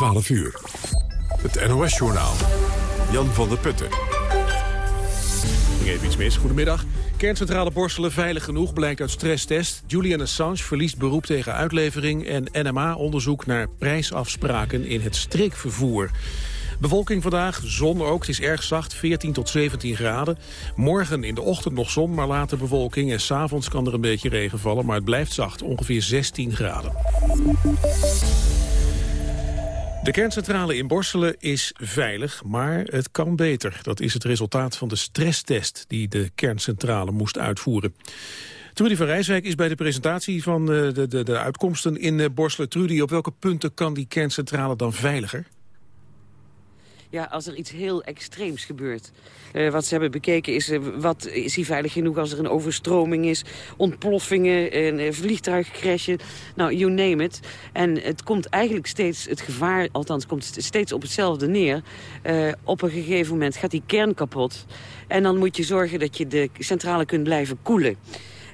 12 uur. Het NOS-journaal. Jan van der Putten. Even iets mis. Goedemiddag. Kerncentrale Borselen veilig genoeg, blijkt uit stresstest. Julian Assange verliest beroep tegen uitlevering... en NMA-onderzoek naar prijsafspraken in het streekvervoer. Bewolking vandaag, zon ook. Het is erg zacht, 14 tot 17 graden. Morgen in de ochtend nog zon, maar later bewolking. En s'avonds kan er een beetje regen vallen, maar het blijft zacht. Ongeveer 16 graden. De kerncentrale in Borselen is veilig, maar het kan beter. Dat is het resultaat van de stresstest die de kerncentrale moest uitvoeren. Trudy van Rijswijk is bij de presentatie van eh, de, de, de uitkomsten in eh, Borselen. Trudy, op welke punten kan die kerncentrale dan veiliger? Ja, als er iets heel extreems gebeurt. Uh, wat ze hebben bekeken is, uh, wat, is hij veilig genoeg als er een overstroming is... ontploffingen, een uh, vliegtuigcrashen, nou, you name it. En het komt eigenlijk steeds, het gevaar, althans, komt steeds op hetzelfde neer. op een gegeven moment gaat die kern kapot. En dan moet je zorgen dat je de centrale kunt blijven koelen.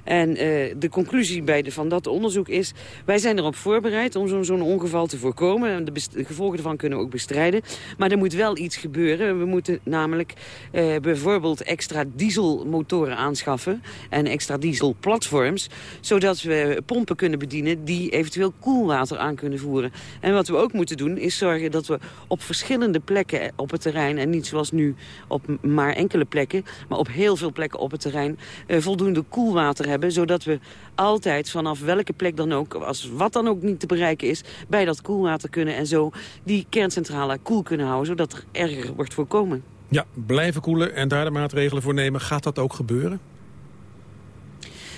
En uh, de conclusie bij de, van dat onderzoek is... wij zijn erop voorbereid om zo'n zo ongeval te voorkomen. En de, gevolgen ervan kunnen we ook bestrijden. Maar er moet wel iets gebeuren. We moeten namelijk uh, bijvoorbeeld extra dieselmotoren aanschaffen... en extra dieselplatforms... zodat we pompen kunnen bedienen die eventueel koelwater aan kunnen voeren. En wat we ook moeten doen is zorgen dat we op verschillende plekken op het terrein... en niet zoals nu op maar enkele plekken... maar op heel veel plekken op het terrein... Uh, voldoende koelwater hebben hebben... zodat we altijd vanaf welke plek dan ook, als wat dan ook niet te bereiken is... bij dat koelwater kunnen en zo die kerncentrale koel kunnen houden... zodat er erger wordt voorkomen. Ja, blijven koelen en daar de maatregelen voor nemen. Gaat dat ook gebeuren?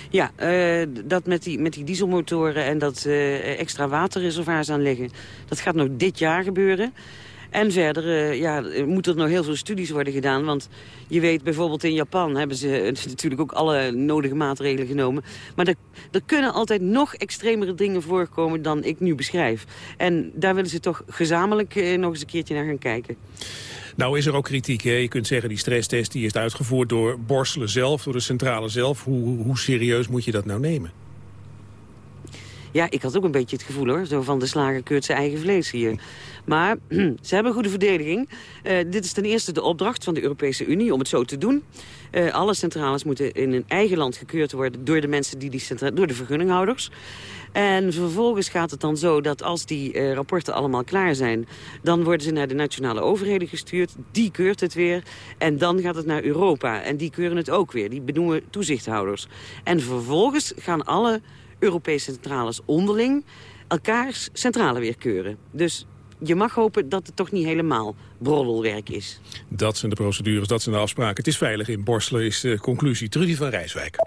Ja, uh, dat met die, met die dieselmotoren en dat uh, extra waterreservoirs aanleggen... dat gaat nog dit jaar gebeuren. En verder uh, ja, moeten er nog heel veel studies worden gedaan. Want je weet bijvoorbeeld in Japan hebben ze natuurlijk ook alle nodige maatregelen genomen. Maar er, er kunnen altijd nog extremere dingen voorkomen dan ik nu beschrijf. En daar willen ze toch gezamenlijk uh, nog eens een keertje naar gaan kijken. Nou is er ook kritiek. Hè? Je kunt zeggen die stresstest die is uitgevoerd door Borselen zelf, door de centrale zelf. Hoe, hoe serieus moet je dat nou nemen? Ja, ik had ook een beetje het gevoel hoor. Zo van de slager keurt zijn eigen vlees hier. Maar ze hebben goede verdediging. Uh, dit is ten eerste de opdracht van de Europese Unie om het zo te doen. Uh, alle centrales moeten in een eigen land gekeurd worden door de mensen die die door de vergunninghouders. En vervolgens gaat het dan zo dat als die uh, rapporten allemaal klaar zijn... dan worden ze naar de nationale overheden gestuurd. Die keurt het weer. En dan gaat het naar Europa. En die keuren het ook weer. Die benoemen toezichthouders. En vervolgens gaan alle Europese centrales onderling elkaars centrale weer keuren. Dus je mag hopen dat het toch niet helemaal broddelwerk is. Dat zijn de procedures, dat zijn de afspraken. Het is veilig in Borselen, is de conclusie. Trudy van Rijswijk.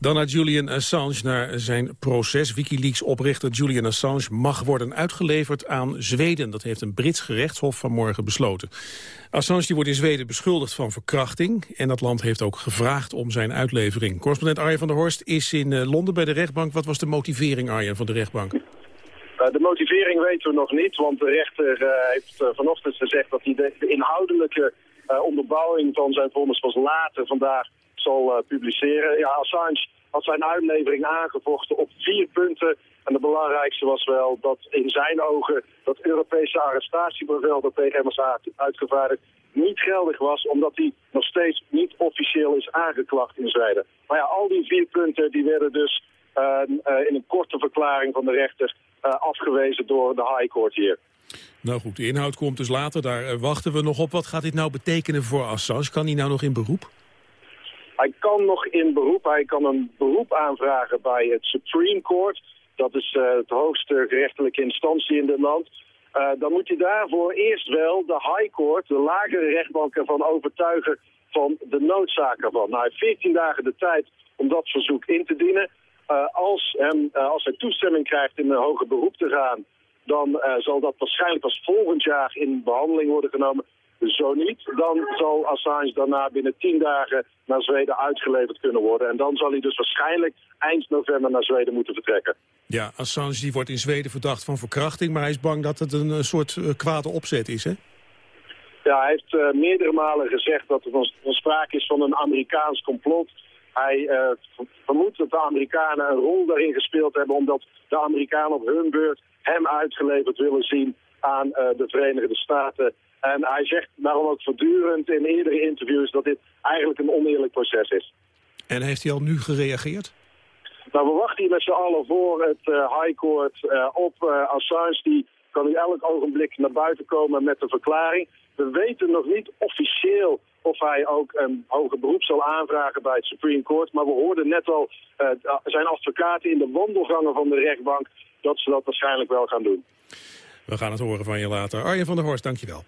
Dan naar Julian Assange, naar zijn proces. Wikileaks-oprichter Julian Assange mag worden uitgeleverd aan Zweden. Dat heeft een Brits gerechtshof vanmorgen besloten. Assange wordt in Zweden beschuldigd van verkrachting. En dat land heeft ook gevraagd om zijn uitlevering. Correspondent Arjen van der Horst is in eh, Londen bij de rechtbank. Wat was de motivering, Arjen, van de rechtbank? Uh, de motivering weten we nog niet, want de rechter uh, heeft uh, vanochtend gezegd dat hij de, de inhoudelijke onderbouwing van zijn vonnis pas later vandaag zal publiceren. Ja, Assange had zijn uitlevering aangevochten op vier punten. En de belangrijkste was wel dat in zijn ogen dat Europese arrestatiebevel dat tegen hem uitgevaardigd niet geldig was, omdat hij nog steeds niet officieel is aangeklaagd in Zweden. Maar ja, al die vier punten die werden dus in een korte verklaring van de rechter uh, afgewezen door de High Court hier. Nou goed, de inhoud komt dus later, daar wachten we nog op. Wat gaat dit nou betekenen voor Assange? Kan hij nou nog in beroep? Hij kan nog in beroep. Hij kan een beroep aanvragen bij het Supreme Court. Dat is uh, het hoogste gerechtelijke instantie in dit land. Uh, dan moet je daarvoor eerst wel de High Court, de lagere rechtbank ervan overtuigen van de noodzaak ervan. Nou, hij heeft 14 dagen de tijd om dat verzoek in te dienen. Uh, als, hem, als hij toestemming krijgt in een hoger beroep te gaan, dan zal dat waarschijnlijk als volgend jaar in behandeling worden genomen. Zo niet, dan zal Assange daarna binnen tien dagen naar Zweden uitgeleverd kunnen worden. En dan zal hij dus waarschijnlijk eind november naar Zweden moeten vertrekken. Ja, Assange die wordt in Zweden verdacht van verkrachting, maar hij is bang dat het een soort uh, kwade opzet is, hè? Ja, hij heeft uh, meerdere malen gezegd dat er van, van sprake is van een Amerikaans complot. Hij uh, vermoedt dat de Amerikanen een rol daarin gespeeld hebben... omdat de Amerikanen op hun beurt hem uitgeleverd willen zien aan de Verenigde Staten. En hij zegt daarom ook voortdurend in eerdere interviews dat dit eigenlijk een oneerlijk proces is. En heeft hij al nu gereageerd? Nou, we wachten hier met z'n allen voor het uh, High Court op Assange. Die kan nu elk ogenblik naar buiten komen met een verklaring. We weten nog niet officieel of hij ook een hoger beroep zal aanvragen bij het Supreme Court. Maar we hoorden net al zijn advocaten in de wandelgangen van de rechtbank dat ze dat waarschijnlijk wel gaan doen. We gaan het horen van je later. Arjen van der Horst, dankjewel.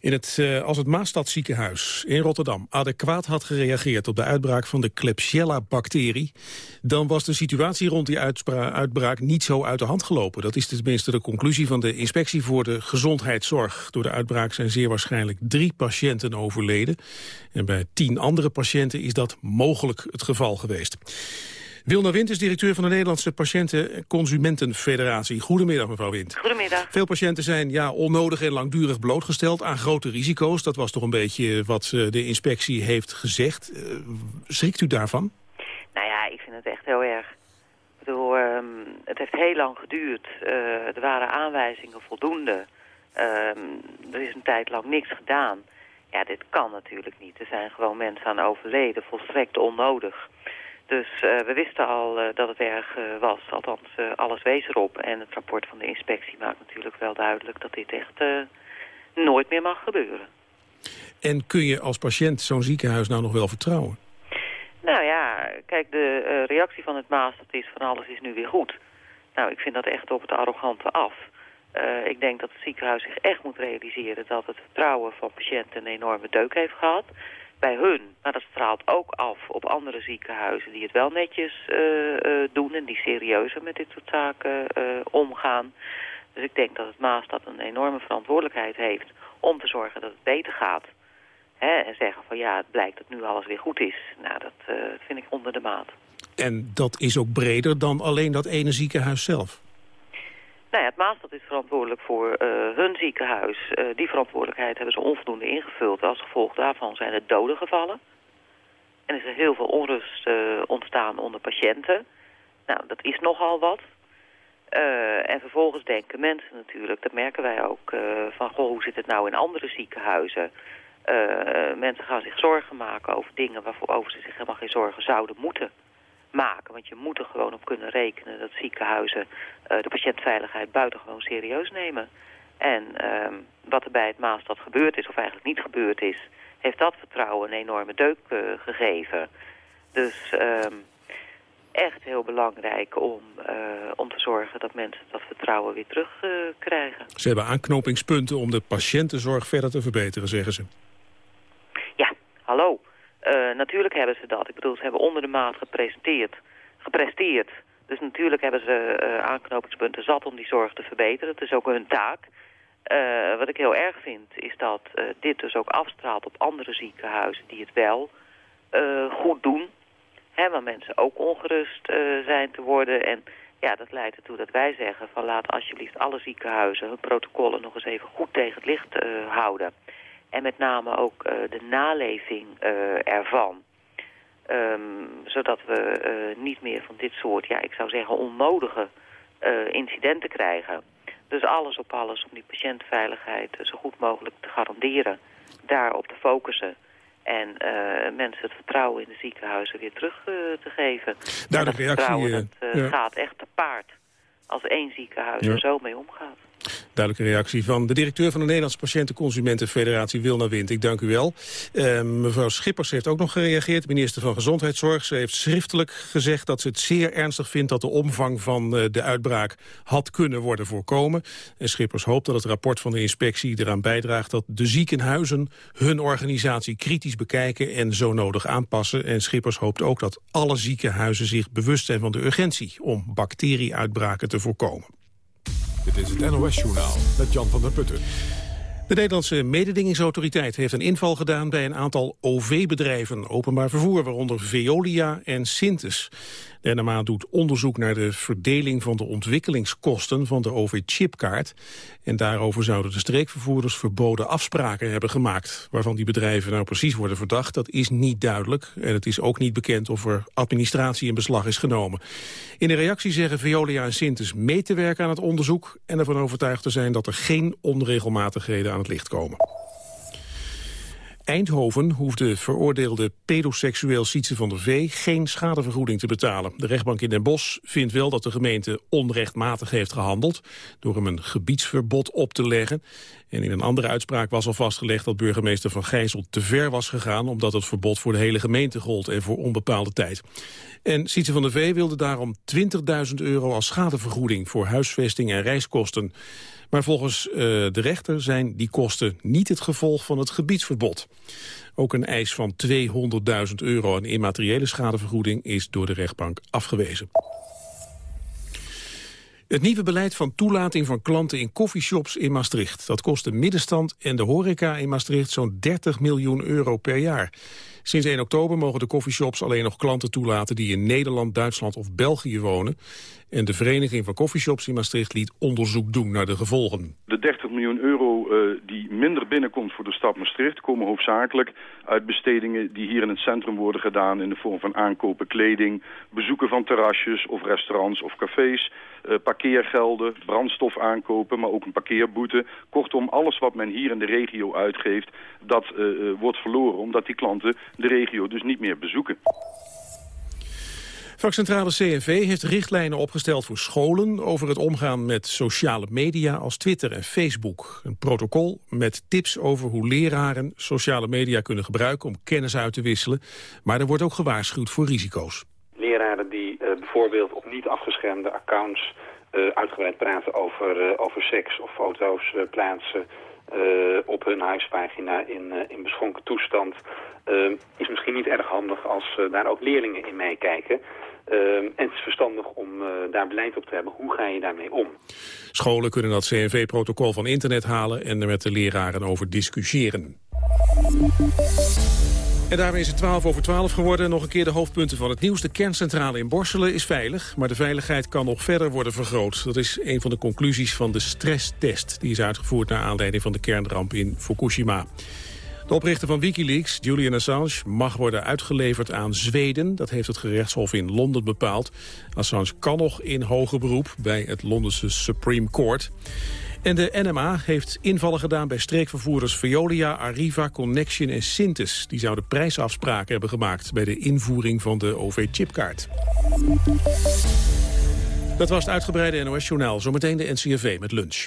In het, uh, als het Maastadziekenhuis in Rotterdam adequaat had gereageerd op de uitbraak van de Klebsiella-bacterie, dan was de situatie rond die uitbraak niet zo uit de hand gelopen. Dat is tenminste de conclusie van de Inspectie voor de Gezondheidszorg. Door de uitbraak zijn zeer waarschijnlijk drie patiënten overleden. En bij tien andere patiënten is dat mogelijk het geval geweest. Wilna Wind is directeur van de Nederlandse Patiënten Consumentenfederatie. Goedemiddag mevrouw Wind. Goedemiddag. Veel patiënten zijn ja, onnodig en langdurig blootgesteld aan grote risico's. Dat was toch een beetje wat eh, de inspectie heeft gezegd. Uh, schrikt u daarvan? Nou ja, ik vind het echt heel erg. Ik bedoel, um, het heeft heel lang geduurd. Uh, er waren aanwijzingen voldoende. Um, er is een tijd lang niks gedaan. Ja, dit kan natuurlijk niet. Er zijn gewoon mensen aan overleden, volstrekt onnodig. Dus uh, we wisten al uh, dat het erg uh, was. Althans, alles wees erop. En het rapport van de inspectie maakt natuurlijk wel duidelijk... dat dit echt nooit meer mag gebeuren. En kun je als patiënt zo'n ziekenhuis nou nog wel vertrouwen? Nou ja, kijk, de reactie van het Maas dat is van alles is nu weer goed. Nou, ik vind dat echt op het arrogante af. ik denk dat het ziekenhuis zich echt moet realiseren... dat het vertrouwen van patiënten een enorme deuk heeft gehad bij hun. Maar dat straalt ook af op andere ziekenhuizen die het wel netjes uh, uh, doen... en die serieuzer met dit soort zaken uh, omgaan. Dus ik denk dat het Maastad een enorme verantwoordelijkheid heeft... om te zorgen dat het beter gaat. Hè? En zeggen van ja, het blijkt dat nu alles weer goed is. Nou, dat vind ik onder de maat. En dat is ook breder dan alleen dat ene ziekenhuis zelf? Nou ja, het Maastad is verantwoordelijk voor uh, hun ziekenhuis. Uh, die verantwoordelijkheid hebben ze onvoldoende ingevuld. Als gevolg daarvan zijn er doden gevallen. En is er heel veel onrust uh, ontstaan onder patiënten. Nou, dat is nogal wat. en vervolgens denken mensen natuurlijk, dat merken wij ook, van goh, hoe zit het nou in andere ziekenhuizen? mensen gaan zich zorgen maken over dingen waarover ze zich helemaal geen zorgen zouden moeten maken. Want je moet er gewoon op kunnen rekenen dat ziekenhuizen uh, de patiëntveiligheid buitengewoon serieus nemen. En uh, wat er bij het Maastad gebeurd is, of eigenlijk niet gebeurd is, heeft dat vertrouwen een enorme deuk uh, gegeven. Dus ehm, echt heel belangrijk om, uh, om te zorgen dat mensen dat vertrouwen weer terugkrijgen. Ze hebben aanknopingspunten om de patiëntenzorg verder te verbeteren, zeggen ze. Ja, hallo. Uh, natuurlijk hebben ze dat. Ik bedoel, ze hebben onder de maat gepresenteerd, gepresteerd. Dus natuurlijk hebben ze uh, aanknopingspunten zat om die zorg te verbeteren. Dat is ook hun taak. Uh, wat ik heel erg vind, is dat dit dus ook afstraalt op andere ziekenhuizen die het wel goed doen. Hè, waar mensen ook ongerust zijn te worden. En ja, dat leidt ertoe dat wij zeggen van laat alsjeblieft alle ziekenhuizen hun protocollen nog eens even goed tegen het licht houden. En met name ook uh, de naleving uh, ervan. Um, zodat we uh, niet meer van dit soort, ja, ik zou zeggen, onnodige incidenten krijgen. Dus alles op alles om die patiëntveiligheid zo goed mogelijk te garanderen. Daarop te focussen. En mensen het vertrouwen in de ziekenhuizen weer terug te geven. Duidelijk reactie. Ja. gaat echt te paard als één ziekenhuis ja. er zo mee omgaat. Duidelijke reactie van de directeur van de Nederlandse Patiëntenconsumentenfederatie Wilna Wind. Ik dank u wel. Uh, mevrouw Schippers heeft ook nog gereageerd, minister van Gezondheidszorg. Ze heeft schriftelijk gezegd dat ze het zeer ernstig vindt dat de omvang van uh, de uitbraak had kunnen worden voorkomen. En Schippers hoopt dat het rapport van de inspectie eraan bijdraagt dat de ziekenhuizen hun organisatie kritisch bekijken en zo nodig aanpassen. En Schippers hoopt ook dat alle ziekenhuizen zich bewust zijn van de urgentie om bacterieuitbraken te voorkomen. Dit is het NOS-journaal met Jan van der Putten. De Nederlandse mededingingsautoriteit heeft een inval gedaan bij een aantal OV-bedrijven, openbaar vervoer, waaronder Veolia en Sintes. De doet onderzoek naar de verdeling van de ontwikkelingskosten van de OV-chipkaart. En daarover zouden de streekvervoerders verboden afspraken hebben gemaakt. Waarvan die bedrijven nou precies worden verdacht, dat is niet duidelijk. En het is ook niet bekend of er administratie in beslag is genomen. In de reactie zeggen Veolia en Sintes mee te werken aan het onderzoek... en ervan overtuigd te zijn dat er geen onregelmatigheden aan het licht komen. Eindhoven hoeft de veroordeelde pedoseksueel Sietse van der Vee geen schadevergoeding te betalen. De rechtbank in Den Bosch vindt wel dat de gemeente onrechtmatig heeft gehandeld door hem een gebiedsverbod op te leggen. En in een andere uitspraak was al vastgelegd dat burgemeester Van Gijzel te ver was gegaan omdat het verbod voor de hele gemeente gold en voor onbepaalde tijd. En Sietse van der Vee wilde daarom 20.000 euro als schadevergoeding voor huisvesting en reiskosten. Maar volgens uh, de rechter zijn die kosten niet het gevolg van het gebiedsverbod. Ook een eis van 200.000 euro aan immateriële schadevergoeding is door de rechtbank afgewezen. Het nieuwe beleid van toelating van klanten in coffeeshops in Maastricht. Dat kost de middenstand en de horeca in Maastricht zo'n 30 miljoen euro per jaar. Sinds 1 oktober mogen de coffeeshops alleen nog klanten toelaten die in Nederland, Duitsland of België wonen. En de Vereniging van Coffeeshops in Maastricht liet onderzoek doen naar de gevolgen. De 30 miljoen euro die minder binnenkomt voor de stad Maastricht... komen hoofdzakelijk uit bestedingen die hier in het centrum worden gedaan... in de vorm van aankopen kleding, bezoeken van terrasjes of restaurants of cafés... Uh, parkeergelden, brandstof aankopen, maar ook een parkeerboete. Kortom, alles wat men hier in de regio uitgeeft, dat uh, wordt verloren... omdat die klanten de regio dus niet meer bezoeken. Vakcentrale CNV heeft richtlijnen opgesteld voor scholen over het omgaan met sociale media als Twitter en Facebook. Een protocol met tips over hoe leraren sociale media kunnen gebruiken om kennis uit te wisselen. Maar er wordt ook gewaarschuwd voor risico's. Leraren die uh, bijvoorbeeld op niet afgeschermde accounts uh, uitgebreid praten over, uh, over seks of foto's plaatsen op hun huispagina in, in beschonken toestand... is misschien niet erg handig als daar ook leerlingen in meekijken. Uh, en het is verstandig om uh, daar beleid op te hebben. Hoe ga je daarmee om? Scholen kunnen dat CNV-protocol van internet halen en er met de leraren over discussiëren. En daarmee is het 12 over 12 geworden. Nog een keer de hoofdpunten van het nieuws. De kerncentrale in Borselen is veilig, maar de veiligheid kan nog verder worden vergroot. Dat is een van de conclusies van de stresstest. Die is uitgevoerd naar aanleiding van de kernramp in Fukushima. De oprichter van Wikileaks, Julian Assange, mag worden uitgeleverd aan Zweden. Dat heeft het gerechtshof in Londen bepaald. Assange kan nog in hoger beroep bij het Londense Supreme Court. En de NMA heeft invallen gedaan bij streekvervoerders Veolia, Arriva, Connection en Sintes. Die zouden prijsafspraken hebben gemaakt bij de invoering van de OV-chipkaart. Dat was het uitgebreide NOS-journaal. Zometeen de NCRV met lunch.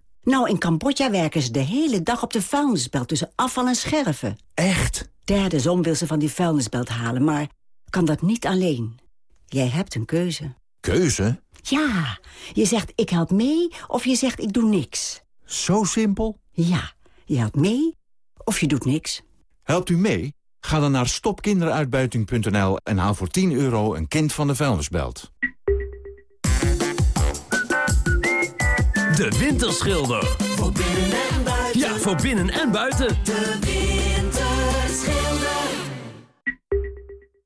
Nou, in Cambodja werken ze de hele dag op de vuilnisbelt tussen afval en scherven. Echt? Derde zon wil ze van die vuilnisbelt halen, maar kan dat niet alleen. Jij hebt een keuze. Keuze? Ja, je zegt ik help mee of je zegt ik doe niks. Zo simpel? Ja, je helpt mee of je doet niks. Helpt u mee? Ga dan naar stopkinderuitbuiting.nl en haal voor 10 euro een kind van de vuilnisbelt. De Winterschilder. Voor binnen en buiten. Ja, voor binnen en buiten. De Winterschilder.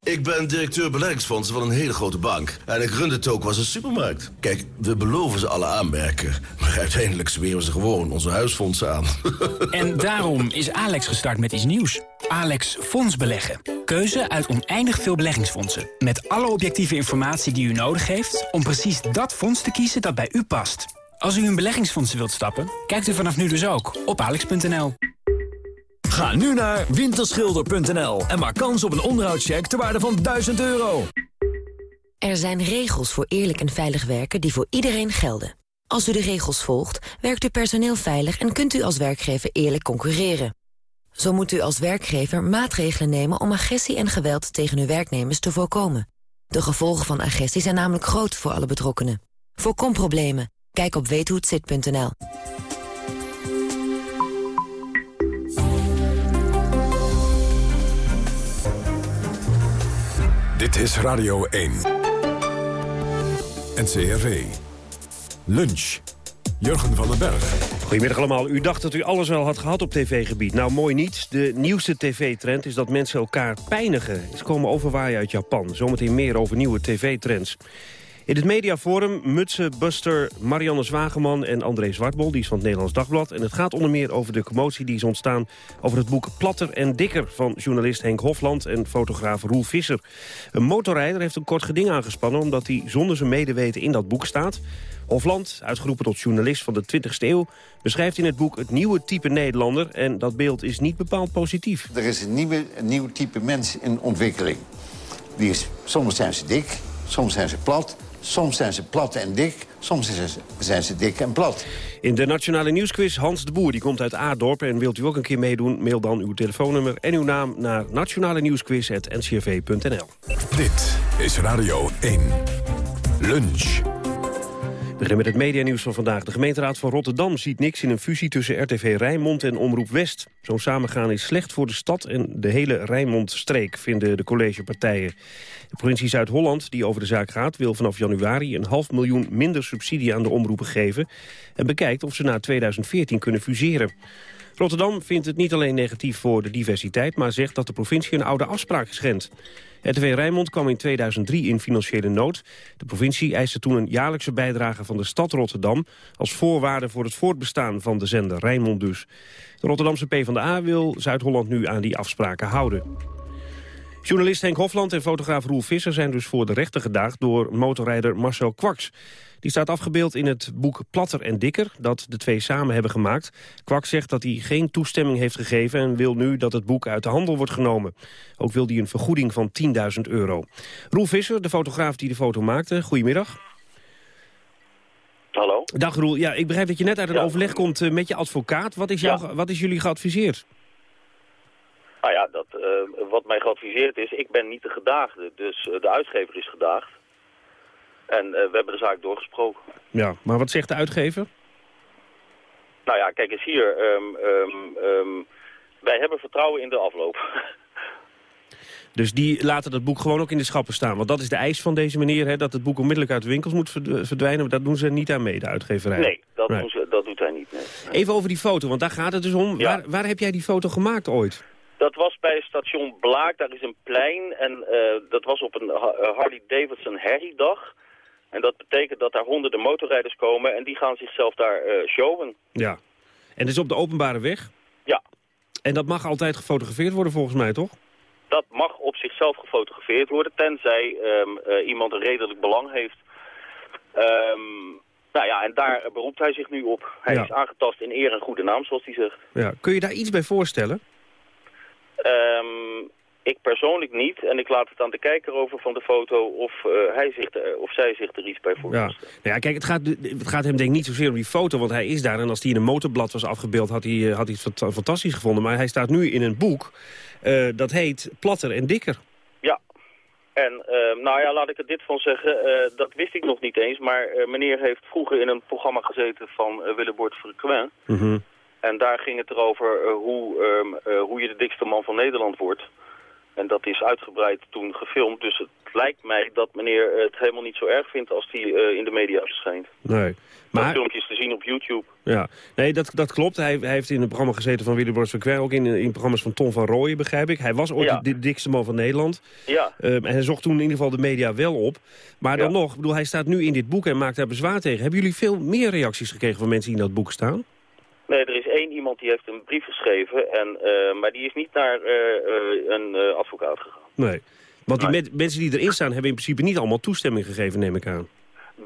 Ik ben directeur beleggingsfondsen van een hele grote bank. En ik run het ook als een supermarkt. Kijk, we beloven ze alle aanmerken. Maar uiteindelijk zweren ze gewoon onze huisfondsen aan. en daarom is Alex gestart met iets nieuws. Alex Fonds Beleggen. Keuze uit oneindig veel beleggingsfondsen. Met alle objectieve informatie die u nodig heeft... om precies dat fonds te kiezen dat bij u past. Als u in beleggingsfondsen wilt stappen, kijkt u vanaf nu dus ook op alex.nl. Ga nu naar winterschilder.nl en maak kans op een onderhoudscheck ter waarde van 1000 euro. Er zijn regels voor eerlijk en veilig werken die voor iedereen gelden. Als u de regels volgt, werkt uw personeel veilig en kunt u als werkgever eerlijk concurreren. Zo moet u als werkgever maatregelen nemen om agressie en geweld tegen uw werknemers te voorkomen. De gevolgen van agressie zijn namelijk groot voor alle betrokkenen. Voorkom problemen. Kijk op weethohetzit.nl. Dit is Radio 1. NCRV. Lunch. Jurgen van den Berg. Goedemiddag allemaal. U dacht dat u alles wel had gehad op tv-gebied. Nou, mooi niet. De nieuwste tv-trend is dat mensen elkaar pijnigen. Ze komen overwaaien uit Japan. Zometeen meer over nieuwe tv-trends. In het mediaforum mutsen Buster Marianne Zwageman en André Zwartbol. Die is van het Nederlands Dagblad. En het gaat onder meer over de commotie die is ontstaan... over het boek Platter en Dikker van journalist Henk Hofland... en fotograaf Roel Visser. Een motorrijder heeft een kort geding aangespannen... omdat hij zonder zijn medeweten in dat boek staat. Hofland, uitgeroepen tot journalist van de 20e eeuw... beschrijft in het boek het nieuwe type Nederlander... en dat beeld is niet bepaald positief. Er is een, nieuwe, nieuw type mens in ontwikkeling. Die is, soms zijn ze dik, soms zijn ze plat... Soms zijn ze plat en dik, soms zijn ze, zijn ze dik en plat. In de Nationale Nieuwsquiz Hans de Boer, die komt uit Aardorp... en wilt u ook een keer meedoen, mail dan uw telefoonnummer en uw naam... naar nationale nieuwsquiz.ncrv.nl. Dit is Radio 1. Lunch. We beginnen met het medianieuws van vandaag. De gemeenteraad van Rotterdam ziet niks in een fusie tussen RTV Rijnmond en Omroep West. Zo'n samengaan is slecht voor de stad en de hele Rijnmondstreek, vinden de collegepartijen. De provincie Zuid-Holland, die over de zaak gaat, wil vanaf januari een half miljoen minder subsidie aan de omroepen geven en bekijkt of ze na 2014 kunnen fuseren. Rotterdam vindt het niet alleen negatief voor de diversiteit... maar zegt dat de provincie een oude afspraak schendt. RTV Rijnmond kwam in 2003 in financiële nood. De provincie eiste toen een jaarlijkse bijdrage van de stad Rotterdam... als voorwaarde voor het voortbestaan van de zender Rijnmond dus. De Rotterdamse PvdA wil Zuid-Holland nu aan die afspraken houden. Journalist Henk Hofland en fotograaf Roel Visser zijn dus voor de rechter gedaagd door motorrijder Marcel Kwaks. Die staat afgebeeld in het boek Platter en Dikker, dat de twee samen hebben gemaakt. Kwak zegt dat hij geen toestemming heeft gegeven en wil nu dat het boek uit de handel wordt genomen. Ook wil hij een vergoeding van 10.000 euro. Roel Visser, de fotograaf die de foto maakte, goedemiddag. Hallo. Dag Roel, ja, ik begrijp dat je net uit een overleg komt eh, met je advocaat. Wat is, jou, wat is jullie geadviseerd? Nou ja, dat, uh, wat mij geadviseerd is, ik ben niet de gedaagde, dus uh, de uitgever is gedaagd. En uh, we hebben de zaak doorgesproken. Ja, maar wat zegt de uitgever? Nou ja, kijk eens hier. Um, um, um, wij hebben vertrouwen in de afloop. Dus die laten dat boek gewoon ook in de schappen staan. Want dat is de eis van deze meneer, hè, dat het boek onmiddellijk uit de winkels moet verdwijnen. Maar dat doen ze niet aan mee, de uitgeverij. Nee, dat, right. doen ze, dat doet hij niet. Nee. Even over die foto, want daar gaat het dus om. Ja. Waar, waar heb jij die foto gemaakt ooit? Dat was bij station Blaak, daar is een plein. En uh, dat was op een Harley Davidson Harry-dag. En dat betekent dat daar honderden motorrijders komen en die gaan zichzelf daar uh, showen. Ja. En dat is op de openbare weg? Ja. En dat mag altijd gefotografeerd worden volgens mij, toch? Dat mag op zichzelf gefotografeerd worden, tenzij um, uh, iemand een redelijk belang heeft. Um, nou ja, en daar beroept hij zich nu op. Hij ja. is aangetast in eer en goede naam, zoals hij zegt. Ja. Kun je daar iets bij voorstellen? Um, ik persoonlijk niet. En ik laat het aan de kijker over van de foto of, uh, hij zich er, of zij zich er iets bij voorstellen. Ja. Nou ja, kijk, het gaat, het gaat hem denk ik niet zozeer om die foto, want hij is daar. En als hij in een motorblad was afgebeeld, had hij, had hij het fantastisch gevonden. Maar hij staat nu in een boek, uh, dat heet Platter en Dikker. Ja. En uh, nou ja, laat ik er dit van zeggen. Dat wist ik nog niet eens. Maar meneer heeft vroeger in een programma gezeten van Willebord Frequent. Mm -hmm. En daar ging het erover hoe, um, uh, hoe je de dikste man van Nederland wordt. En dat is uitgebreid toen gefilmd. Dus het lijkt mij dat meneer het helemaal niet zo erg vindt als hij uh, in de media verschijnt. Nee. Maar... Dat filmpje is te zien op YouTube. Ja, nee, dat, dat klopt. Hij, hij heeft in het programma gezeten van Willy Borst Verkwer. Ook in, in programma's van Tom van Rooyen, begrijp ik. Hij was ooit ja. de dikste man van Nederland. Ja. Um, en hij zocht toen in ieder geval de media wel op. Maar dan ja. nog, bedoel, hij staat nu in dit boek en maakt daar bezwaar tegen. Hebben jullie veel meer reacties gekregen van mensen die in dat boek staan? Nee, er is één iemand die heeft een brief geschreven, en, uh, maar die is niet naar uh, uh, een advocaat gegaan. Nee, want die nee. me mensen die erin staan hebben in principe niet allemaal toestemming gegeven, neem ik aan.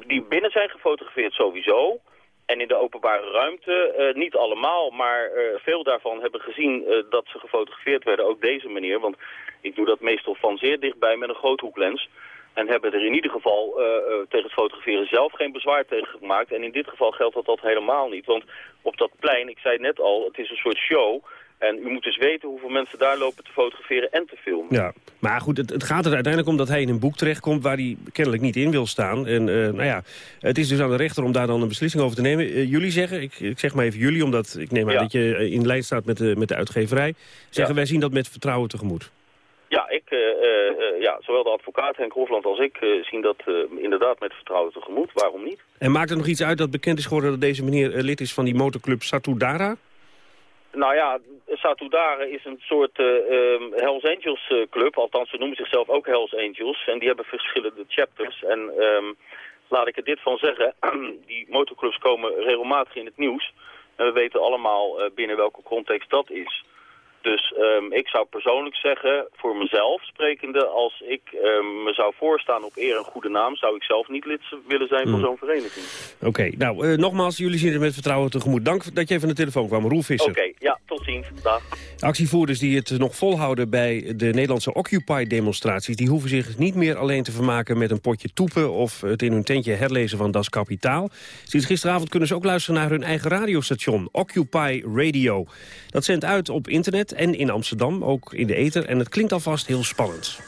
Die binnen zijn gefotografeerd sowieso. En in de openbare ruimte, niet allemaal, maar veel daarvan hebben gezien dat ze gefotografeerd werden. Ook deze meneer, want ik doe dat meestal van zeer dichtbij met een groothoeklens. En hebben er in ieder geval uh, uh, tegen het fotograferen zelf geen bezwaar tegen gemaakt. En in dit geval geldt dat dat helemaal niet. Want op dat plein, ik zei het net al, het is een soort show. En u moet dus weten hoeveel mensen daar lopen te fotograferen en te filmen. Ja, maar goed, het, het gaat er uiteindelijk om dat hij in een boek terechtkomt... waar hij kennelijk niet in wil staan. En eh, nou ja, het is dus aan de rechter om daar dan een beslissing over te nemen. Eh, jullie zeggen, ik, ik zeg maar even jullie, omdat ik neem aan Ja. dat je eh, in lijn staat met de, met de uitgeverij... zeggen wij zien dat met vertrouwen tegemoet. Ja, ik, eh, eh, eh, ja, zowel de advocaat Henk Hofland als ik zien dat inderdaad met vertrouwen tegemoet. Waarom niet? En maakt het nog iets uit dat bekend is geworden dat deze meneer lid is van die motorclub Satudara? Nou ja, Satudara is een soort eh, ehm, Hells Angels club. Althans, ze noemen zichzelf ook Hells Angels. En die hebben verschillende chapters. En ehm, laat ik er dit van zeggen. die motorclubs komen regelmatig in het nieuws. En we weten allemaal binnen welke context dat is. Dus ehm, ik zou persoonlijk zeggen, voor mezelf sprekende, als ik ehm, me zou voorstaan op eer en goede naam, zou ik zelf niet lid willen zijn van Hmm. zo'n vereniging. Oké, nou, eh, nogmaals, jullie zien er met vertrouwen tegemoet. Dank dat je even aan de telefoon kwam, Roel Visser. Oké, ja, tot ziens. Dag. Actievoerders die het nog volhouden bij de Nederlandse Occupy-demonstraties... die hoeven zich niet meer alleen te vermaken met een potje toepen... of het in hun tentje herlezen van Das Kapitaal. Sinds gisteravond kunnen ze ook luisteren naar hun eigen radiostation, Occupy Radio. Dat zendt uit op internet en in Amsterdam, ook in de ether. En het klinkt alvast heel spannend.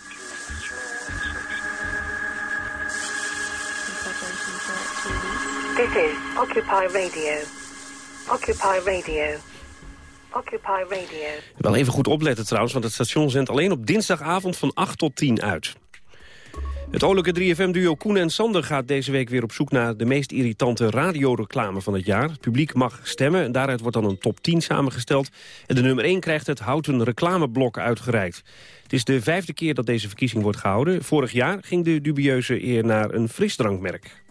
This is Occupy Radio. Occupy Radio. Occupy Radio. Wel even goed opletten trouwens, want het station zendt alleen op dinsdagavond van 8 tot 10 uit. Het oorlijke 3FM-duo Koen en Sander gaat deze week weer op zoek naar de meest irritante radioreclame van het jaar. Het publiek mag stemmen en daaruit wordt dan een top 10 samengesteld. En de nummer 1 krijgt het houten reclameblok uitgereikt. Het is de vijfde keer dat deze verkiezing wordt gehouden. Vorig jaar ging de dubieuze eer naar een frisdrankmerk.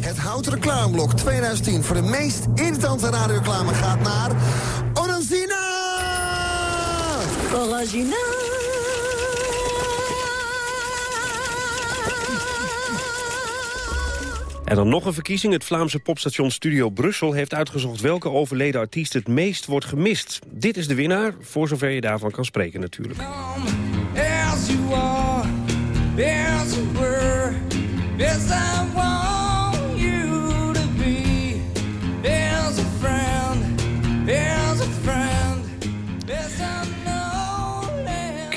Het houten reclameblok 2010 voor de meest irritante radioreclame gaat naar... Orangina! Orangina. En dan nog een verkiezing. Het Vlaamse popstation Studio Brussel heeft uitgezocht... welke overleden artiest het meest wordt gemist. Dit is de winnaar, voor zover je daarvan kan spreken natuurlijk.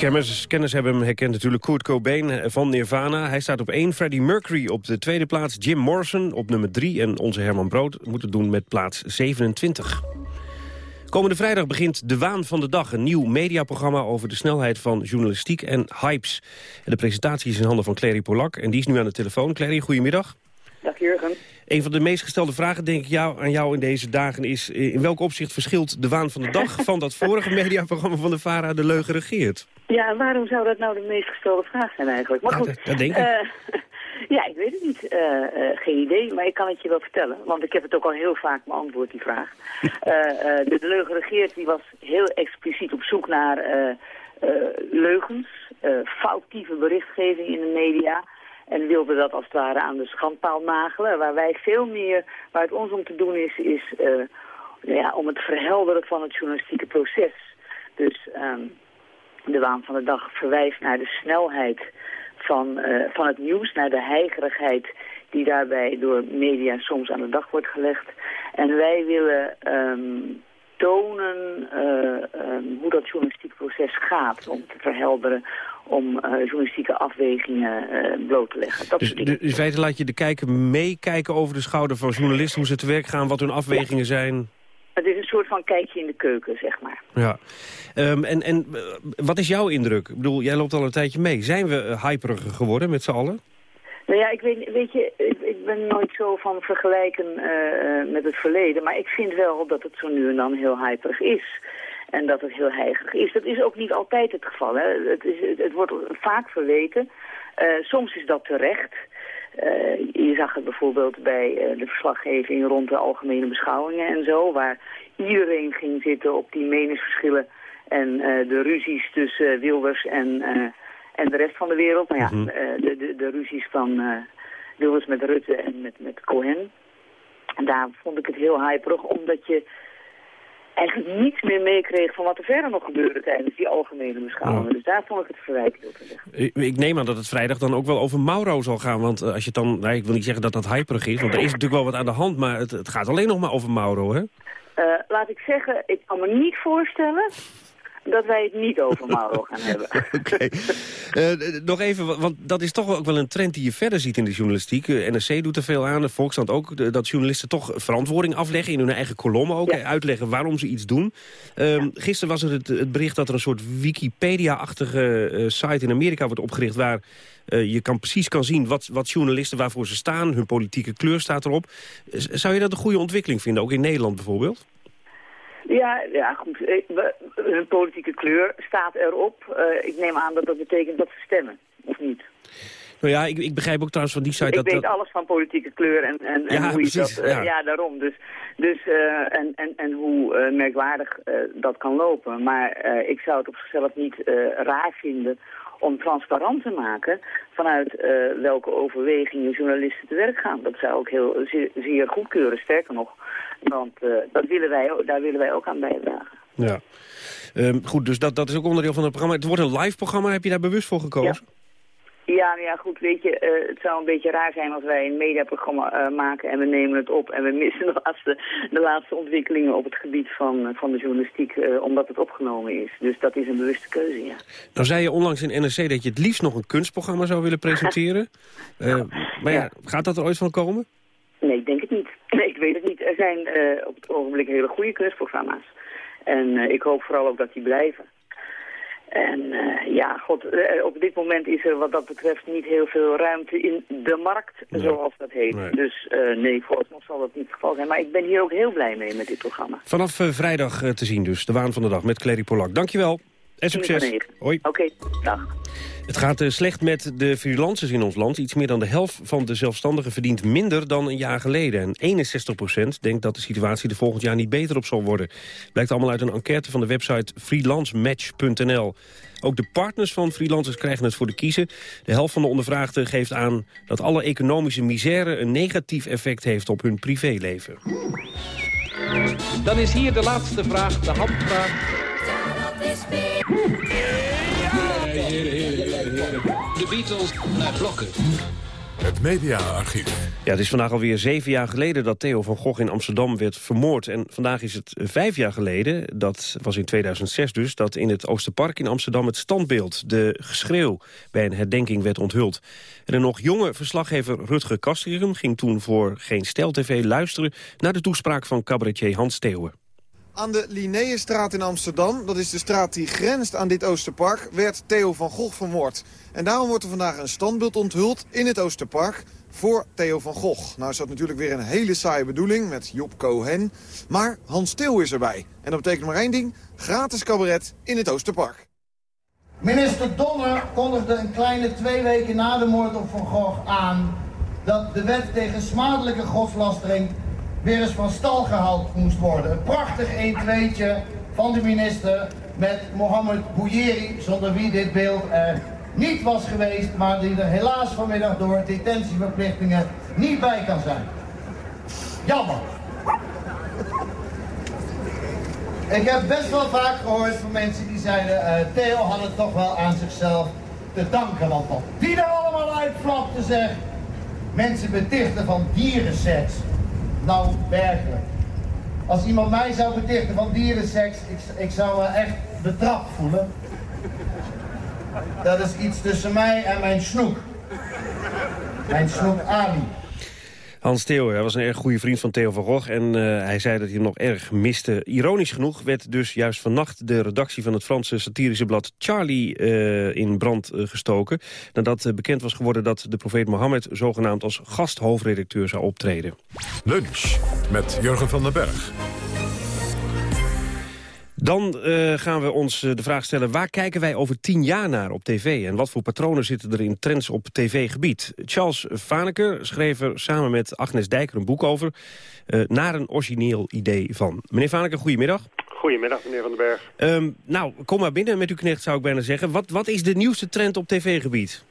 Kenners, kenners hebben hem herkend natuurlijk. Kurt Cobain eh, van Nirvana. Hij staat op 1. Freddie Mercury op de tweede plaats. Jim Morrison op nummer 3. En onze Herman Brood moet het doen met plaats 27. Komende vrijdag begint De Waan van de Dag. Een nieuw mediaprogramma over de snelheid van journalistiek en hypes. En de presentatie is in handen van Clary Polak. En die is nu aan de telefoon. Clary, goedemiddag. Dag Jurgen. Een van de meest gestelde vragen, denk ik, jou, aan jou in deze dagen is... eh, in welk opzicht verschilt De Waan van de Dag van dat vorige mediaprogramma van de VARA De Leugen Regeert? Ja, waarom zou dat nou de meest gestelde vraag zijn eigenlijk? Maar goed, dat- dat denk ik. eh, ja, ik weet het niet. Eh, geen idee, maar ik kan het je wel vertellen. Want ik heb het ook al heel vaak beantwoord, die vraag. De, de leugen regeert die was heel expliciet op zoek naar leugens, foutieve berichtgeving in de media... En wilde dat als het ware aan de schandpaal nagelen. Waar wij veel meer, waar het ons om te doen is, is nou ja, om het verhelderen van het journalistieke proces. Dus ehm, de waan van de dag verwijst naar de snelheid van, eh, van het nieuws, naar de heigerigheid die daarbij door media soms aan de dag wordt gelegd. En wij willen ehm, tonen eh, ehm, hoe dat journalistiek proces gaat om te verhelderen, om eh, journalistieke afwegingen bloot te leggen. Dat Dus soort in feite laat je de kijker meekijken over de schouder van journalisten... hoe ze te werk gaan, wat hun afwegingen zijn. Het is een soort van kijkje in de keuken, zeg maar. Ja. Ehm, en en eh, wat is jouw indruk? Ik bedoel, jij loopt al een tijdje mee. Zijn we uh, hyperiger geworden met z'n allen? Nou ja, ik weet, weet je, ik, ik ben nooit zo van vergelijken eh, eh, met het verleden. Maar ik vind wel dat het zo nu en dan heel hyperig is. En dat het heel heigerig is. Dat is ook niet altijd het geval. Hè. Het, is, het, wordt vaak verweten. Eh, soms is dat terecht. Eh, je zag het bijvoorbeeld bij eh, de verslaggeving rond de algemene beschouwingen en zo. Waar iedereen ging zitten op die meningsverschillen en eh, de ruzies tussen Wilders en, en de rest van de wereld. Nou ja, Mhm. de, de, de ruzies van Wilders met Rutte en met, met Cohen. En daar vond ik het heel hyperig, omdat je eigenlijk niets meer meekreeg van wat er verder nog gebeurde tijdens die algemene beschouwingen. Ja. Dus daar vond ik het verwijt heel te zeggen. Ik, ik neem aan dat het vrijdag dan ook wel over Mauro zal gaan. Want eh, als je het dan, nou, ik wil niet zeggen dat dat hyperig is, want er is natuurlijk wel wat aan de hand. Maar het, het gaat alleen nog maar over Mauro, hè? Eh, laat ik zeggen, ik kan me niet voorstellen dat wij het niet over Mauro gaan hebben. Oké. Eh, nog even, wa- want dat is toch ook wel een trend die je verder ziet in de journalistiek. Eh, NRC doet er veel aan, de Volkskrant ook. de- dat journalisten toch verantwoording afleggen in hun eigen kolommen ook. eh, Uitleggen waarom ze iets doen. Ehm, Gisteren was er het, het bericht dat er een soort Wikipedia-achtige eh, site in Amerika wordt opgericht... waar eh, je kan precies kan zien wat, wat journalisten waarvoor ze staan. Hun politieke kleur staat erop. Z- Zou je dat een goede ontwikkeling vinden, ook in Nederland bijvoorbeeld? Ja, ja goed. Eh, we- Hun politieke kleur staat erop. Eh, ik neem aan dat dat betekent dat ze stemmen, of niet? Nou ja, ik, ik begrijp ook trouwens van die site... ik dat, weet dat... alles van politieke kleur en, en, en Ja, hoe je precies, dat... eh, ja. ja. daarom. Dus, dus, eh, en, en, en hoe eh, merkwaardig eh, dat kan lopen. Maar eh, ik zou het op zichzelf niet eh, raar vinden om transparant te maken vanuit eh, welke overwegingen journalisten te werk gaan. Dat zou ik heel zeer, zeer goedkeuren, sterker nog. Want eh, dat willen wij, ook- daar willen wij ook aan bijdragen. Ja. Ehm, goed, dus dat, dat is ook onderdeel van het programma. Het wordt een live programma, heb je daar bewust voor gekozen? Ja, nou ja, goed, weet je, eh, het zou een beetje raar zijn als wij een mediaprogramma eh, maken en we nemen het op en we missen de laatste, de laatste ontwikkelingen op het gebied van, van de journalistiek, eh, omdat het opgenomen is. Dus dat is een bewuste keuze, ja. Nou zei je onlangs in NRC dat je het liefst nog een kunstprogramma zou willen presenteren. Eh, maar ja, gaat dat er ooit van komen? Nee, ik denk het niet. Nee, ik weet het niet. Er zijn eh, op het ogenblik hele goede kunstprogramma's. En eh, ik hoop vooral ook dat die blijven. En eh, ja, god, eh, op dit moment is er wat dat betreft niet heel veel ruimte in de markt, zoals dat heet. Nee. Dus eh, nee, vooralsnog zal dat niet het geval zijn. Maar ik ben hier ook heel blij mee met dit programma. Vanaf vrijdag te zien dus, de waan van de dag met Clary Polak. Dankjewel en succes. Hoi. Oké, dag. Het gaat eh, slecht met de freelancers in ons land. Iets meer dan de helft van de zelfstandigen verdient minder dan een jaar geleden. En 61% denkt dat de situatie er volgend jaar niet beter op zal worden. Blijkt allemaal uit een enquête van de website freelancematch.nl. Ook de partners van freelancers krijgen het voor de kiezen. De helft van de ondervraagden geeft aan dat alle economische misère... een negatief effect heeft op hun privéleven. Dan is hier de laatste vraag, de handvraag. De Beatles naar blokken. Het mediaarchief. Ja, het is vandaag alweer zeven jaar geleden dat Theo van Gogh in Amsterdam werd vermoord. En vandaag is het vijf jaar geleden, dat was in 2006 dus... dat in het Oosterpark in Amsterdam het standbeeld, de geschreeuw... bij een herdenking werd onthuld. En een nog jonge verslaggever Rutger Kastrikum ging toen voor Geen Stel TV luisteren... naar de toespraak van cabaretier Hans Theeuwen. Aan de Linnaeusstraat in Amsterdam, dat is de straat die grenst aan dit Oosterpark, werd Theo van Gogh vermoord. En daarom wordt er vandaag een standbeeld onthuld in het Oosterpark voor Theo van Gogh. Nou is dat natuurlijk weer een hele saaie bedoeling met Job Cohen. Maar Hans Theo is erbij. En dat betekent maar één ding, gratis cabaret in het Oosterpark. Minister Donner kondigde een kleine twee weken na de moord op Van Gogh aan... dat de wet tegen smadelijke godslastering weer eens van stal gehaald moest worden. Een prachtig 1-2'tje van de minister met Mohammed Bouyeri... zonder wie dit beeld er niet was geweest... maar die er helaas vanmiddag door detentieverplichtingen niet bij kan zijn. Jammer. Ik heb best wel vaak gehoord van mensen die zeiden... eh, Theo had het toch wel aan zichzelf te danken. Want wat die er allemaal uitflapte zeg... Mensen betichten van dierenseks. Nou, werkelijk. Als iemand mij zou betichten van dierenseks... Ik, ik zou me echt betrapt voelen. Dat is iets tussen mij en mijn snoek. Mijn snoek Ali. Hans Theo, hij was een erg goede vriend van Theo van Gogh... en eh, hij zei dat hij hem nog erg miste. Ironisch genoeg werd dus juist vannacht de redactie van het Franse satirische blad Charlie eh, in brand eh, gestoken... nadat bekend was geworden dat de profeet Mohammed zogenaamd als gasthoofdredacteur zou optreden. Lunch met Jurgen van den Berg. Dan eh, gaan we ons eh, de vraag stellen... waar kijken wij over tien jaar naar op tv? En wat voor patronen zitten er in trends op tv-gebied? Charles Vaneker schreef er samen met Agnes Dijker een boek over... eh, naar een origineel idee van. Meneer Vaneker, goedemiddag. Goedemiddag, meneer Van den Berg. Ehm, nou, kom maar binnen met uw knecht, zou ik bijna zeggen. Wat, wat is de nieuwste trend op tv-gebied?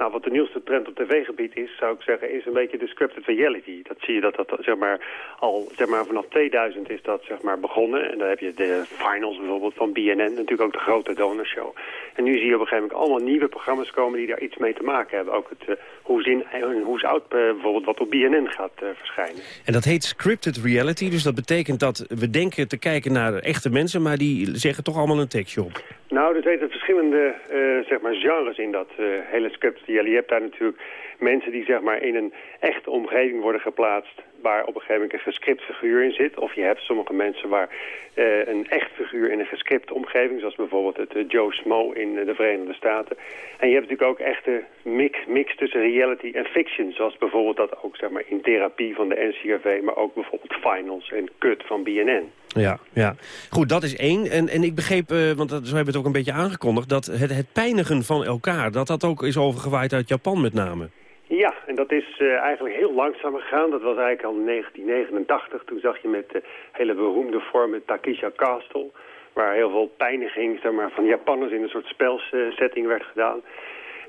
Nou, wat de nieuwste trend op tv-gebied is, zou ik zeggen, is een beetje de scripted reality. Dat zie je dat dat zeg maar, al zeg maar, vanaf 2000 is dat zeg maar, begonnen. En dan heb je de finals bijvoorbeeld van BNN, natuurlijk ook de grote donorshow. En nu zie je op een gegeven moment allemaal nieuwe programma's komen die daar iets mee te maken hebben. Ook het uh, Who's In en Who's Out uh, bijvoorbeeld, wat op BNN gaat uh, verschijnen. En dat heet scripted reality, dus dat betekent dat we denken te kijken naar echte mensen, maar die zeggen toch allemaal een tekstje op. Nou, er zitten verschillende zeg maar genres in dat hele scripted Je hebt daar natuurlijk mensen die zeg maar in een echte omgeving worden geplaatst waar op een gegeven moment een gescript figuur in zit. Of je hebt sommige mensen waar uh, een echt figuur in een gescripte omgeving, zoals bijvoorbeeld het uh, Joe Smo in uh, de Verenigde Staten. En je hebt natuurlijk ook echte mix, mix tussen reality en fiction, zoals bijvoorbeeld dat ook zeg maar, in therapie van de NCRV, maar ook bijvoorbeeld Finals en Cut van BNN. Ja, ja. Goed, dat is één. En, en ik begreep, want dat, zo hebben we het ook een beetje aangekondigd... dat het, het pijnigen van elkaar, dat dat ook is overgewaaid uit Japan met name. Ja, en dat is uh, eigenlijk heel langzaam gegaan. Dat was eigenlijk al in 1989. Toen zag je met de hele beroemde vorm Takisha Castle... waar heel veel pijniging zeg maar, van Japanners in een soort spelsetting werd gedaan.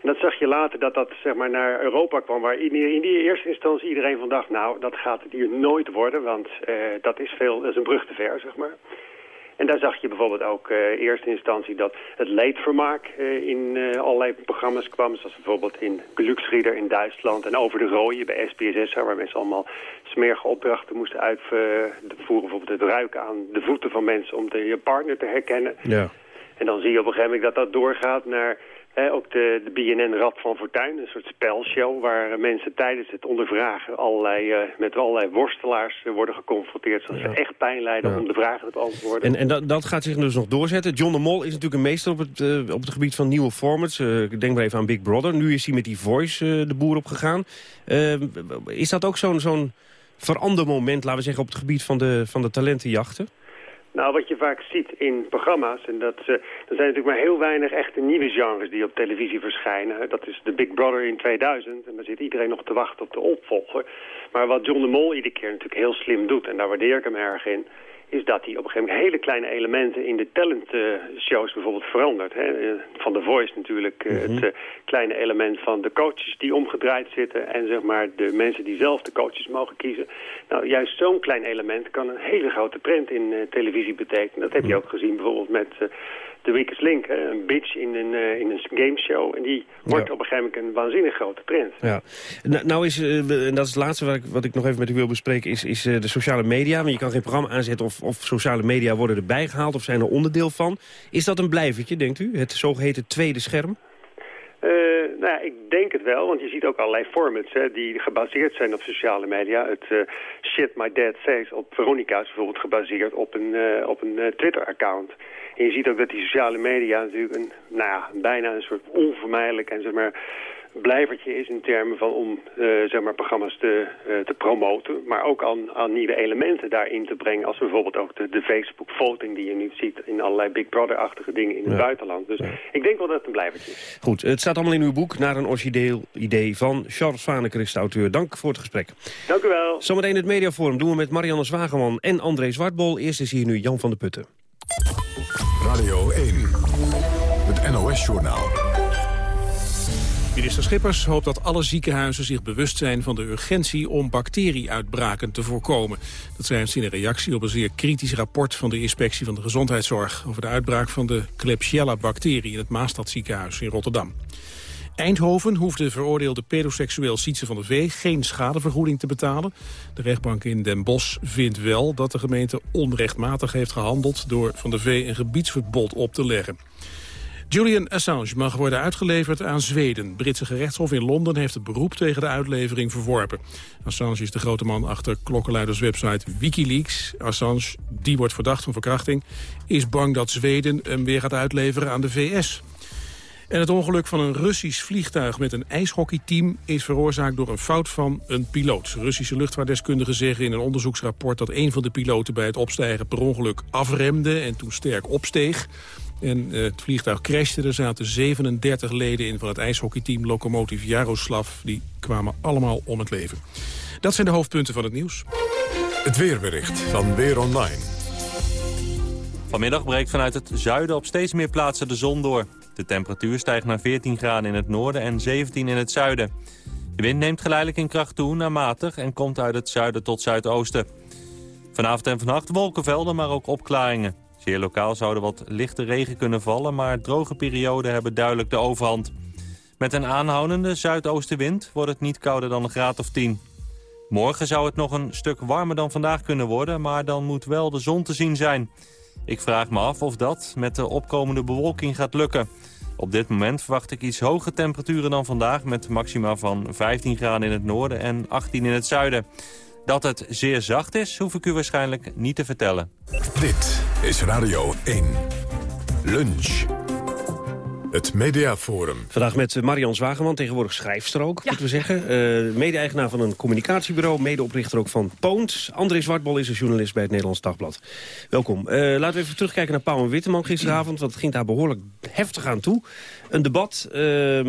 En dat zag je later dat dat zeg maar, naar Europa kwam... waar in, in die eerste instantie iedereen van dacht... nou, dat gaat het hier nooit worden, want uh, dat, is veel, dat is een brug te ver, zeg maar. En daar zag je bijvoorbeeld ook in uh, eerste instantie dat het leedvermaak uh, in uh, allerlei programma's kwam. Zoals bijvoorbeeld in Glücksrieder in Duitsland en Over de Rooien bij SPSS. Waar mensen allemaal smerige opdrachten moesten uitvoeren. Bijvoorbeeld het ruiken aan de voeten van mensen om de, je partner te herkennen. Ja. En dan zie je op een gegeven moment dat dat doorgaat naar... Eh, ook de, de BNN Rad van Fortuin, een soort spelshow... waar mensen tijdens het ondervragen allerlei, uh, met allerlei worstelaars uh, worden geconfronteerd... zodat ja. ze echt pijn lijden ja. om de vragen te beantwoorden. En, en dat, dat gaat zich dus nog doorzetten. John de Mol is natuurlijk een meester op het, op het gebied van nieuwe formats. denk maar even aan Big Brother. Nu is hij met die Voice de boer opgegaan. is dat ook zo'n zo'n verandermoment, laten we zeggen... op het gebied van de, van de talentenjachten? Nou, wat je vaak ziet in programma's, en dat, uh, er zijn natuurlijk maar heel weinig echte nieuwe genres die op televisie verschijnen. Dat is de Big Brother in 2000, en daar zit iedereen nog te wachten op de opvolger. Maar wat John de Mol iedere keer natuurlijk heel slim doet, en daar waardeer ik hem erg in, is dat hij op een gegeven moment hele kleine elementen in de talentshows uh, bijvoorbeeld verandert. Hè. Van The Voice natuurlijk uh, mm -hmm. het uh, kleine element van de coaches die omgedraaid zitten... en zeg maar de mensen die zelf de coaches mogen kiezen. Nou, juist zo'n klein element kan een hele grote trend in televisie betekenen. Dat heb je ook gezien bijvoorbeeld met... The Weakest Link, hè, een bitch in een, uh, in een gameshow. En die wordt ja. op een gegeven moment een waanzinnig grote trend. Ja. Nou, nou is, uh, en dat is het laatste wat ik, wat ik nog even met u wil bespreken, is, is uh, de sociale media. Want je kan geen programma aanzetten of, of sociale media worden erbij gehaald of zijn er onderdeel van. Is dat een blijvertje, denkt u? Het zogeheten tweede scherm? Uh, nou ja, ik denk het wel, want je ziet ook allerlei formats hè, die gebaseerd zijn op sociale media. Het uh, Shit My Dad Says op Veronica is bijvoorbeeld gebaseerd op een, uh, op een Twitter-account. En je ziet ook dat die sociale media natuurlijk een, nou ja, bijna een soort onvermijdelijk en zeg maar blijvertje is in termen van om uh, zeg maar, programma's te, uh, te promoten. Maar ook aan, aan nieuwe elementen daarin te brengen. Als bijvoorbeeld ook de, de Facebook-voting die je nu ziet in allerlei Big Brother-achtige dingen in het ja. buitenland. Dus ja. ik denk wel dat het een blijvertje is. Goed, het staat allemaal in uw boek naar een origineel idee van Charles Vaneker, de auteur. Dank voor het gesprek. Dank u wel. Zometeen het mediaforum doen we met Marianne Zwageman en André Zwartbol. Eerst is hier nu Jan van de Putten. Radio 1, het NOS-journaal. Minister Schippers hoopt dat alle ziekenhuizen zich bewust zijn van de urgentie om bacterieuitbraken te voorkomen. Dat schrijft in een reactie op een zeer kritisch rapport van de Inspectie van de Gezondheidszorg over de uitbraak van de Klebsiella-bacterie in het Maastadziekenhuis in Rotterdam. Eindhoven hoeft de veroordeelde pedoseksueel Sietse van de V geen schadevergoeding te betalen. De rechtbank in Den Bosch vindt wel dat de gemeente onrechtmatig heeft gehandeld door Van de V een gebiedsverbod op te leggen. Julian Assange mag worden uitgeleverd aan Zweden. Britse gerechtshof in Londen heeft het beroep tegen de uitlevering verworpen. Assange is de grote man achter klokkenluiderswebsite Wikileaks. Assange, die wordt verdacht van verkrachting, is bang dat Zweden hem weer gaat uitleveren aan de VS. En het ongeluk van een Russisch vliegtuig met een ijshockeyteam... is veroorzaakt door een fout van een piloot. Russische luchtvaartdeskundigen zeggen in een onderzoeksrapport... dat een van de piloten bij het opstijgen per ongeluk afremde... en toen sterk opsteeg. En uh, het vliegtuig crashte. Er zaten 37 leden in van het ijshockeyteam Lokomotiv Jaroslav. Die kwamen allemaal om het leven. Dat zijn de hoofdpunten van het nieuws. Het weerbericht van Weer Online. Vanmiddag breekt vanuit het zuiden op steeds meer plaatsen de zon door. De temperatuur stijgt naar 14 graden in het noorden en 17 in het zuiden. De wind neemt geleidelijk in kracht toe naar matig en komt uit het zuiden tot zuidoosten. Vanavond en vannacht wolkenvelden, maar ook opklaringen. Zeer lokaal zouden wat lichte regen kunnen vallen, maar droge perioden hebben duidelijk de overhand. Met een aanhoudende zuidoostenwind wordt het niet kouder dan een graad of 10. Morgen zou het nog een stuk warmer dan vandaag kunnen worden, maar dan moet wel de zon te zien zijn. Ik vraag me af of dat met de opkomende bewolking gaat lukken. Op dit moment verwacht ik iets hogere temperaturen dan vandaag... met maxima van 15 graden in het noorden en 18 in het zuiden. Dat het zeer zacht is, hoef ik u waarschijnlijk niet te vertellen. Dit is Radio 1. Lunch. Het Mediaforum. Vandaag met Marian Zwageman, tegenwoordig schrijfster ook, moeten we zeggen. Uh, Mede-eigenaar van een communicatiebureau, medeoprichter ook van Poont. André Zwartbol is een journalist bij het Nederlands Dagblad. Welkom. Uh, laten we even terugkijken naar Pauw en Witteman gisteravond, want het ging daar behoorlijk heftig aan toe. Een debat, uh,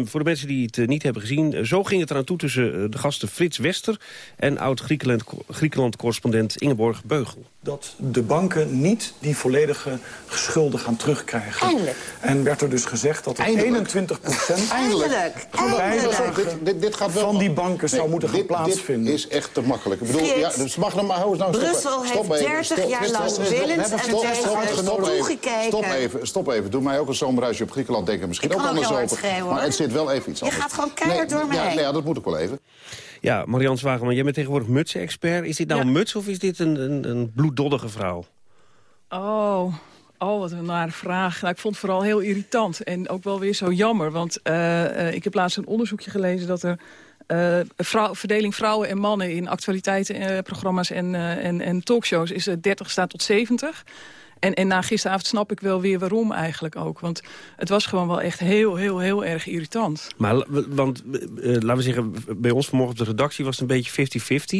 voor de mensen die het niet hebben gezien. zo ging het eraan toe tussen de gasten Frits Wester en oud-Griekenland-correspondent Ingeborg Beugel. Dat de banken niet die volledige schulden gaan terugkrijgen. Eindelijk. En werd er dus gezegd dat er 21 procent Eindelijk. Dit, dit, dit gaat wel van die banken zou moeten gaan plaatsvinden. Dit is echt te makkelijk. Ik bedoel, ja, dus mag nog maar hou eens nou Brussel stop, heeft even. 30 Stop, jaar stop, lang willens stop, en stop, stop, stop even. toegekeken. Stop even, stop even. Doe mij ook een zomerhuisje op Griekenland denken. Misschien Ik ook anders schreeuwen, Maar het zit wel even iets Je anders. gaat gewoon keihard nee, door heen. nee, ja, dat moet ik wel even. Ja, Marian Zwageman, jij bent tegenwoordig mutsen-expert. Is dit nou Ja. een muts of is dit een, een, een bloeddoddige vrouw? Oh, oh, wat een nare vraag. Nou, ik vond het vooral heel irritant en ook wel weer zo jammer. Want eh, eh, ik heb laatst een onderzoekje gelezen dat er... eh, verdeling vrouwen en mannen in actualiteitenprogramma's en, en, en talkshows is eh, 30 staat tot 70. En, en na gisteravond snap ik wel weer waarom eigenlijk ook. Want het was gewoon wel echt heel, heel, heel erg irritant. Maar, la- want, eh, eh, laten we zeggen, bij ons vanmorgen op de redactie was het een beetje 50-50.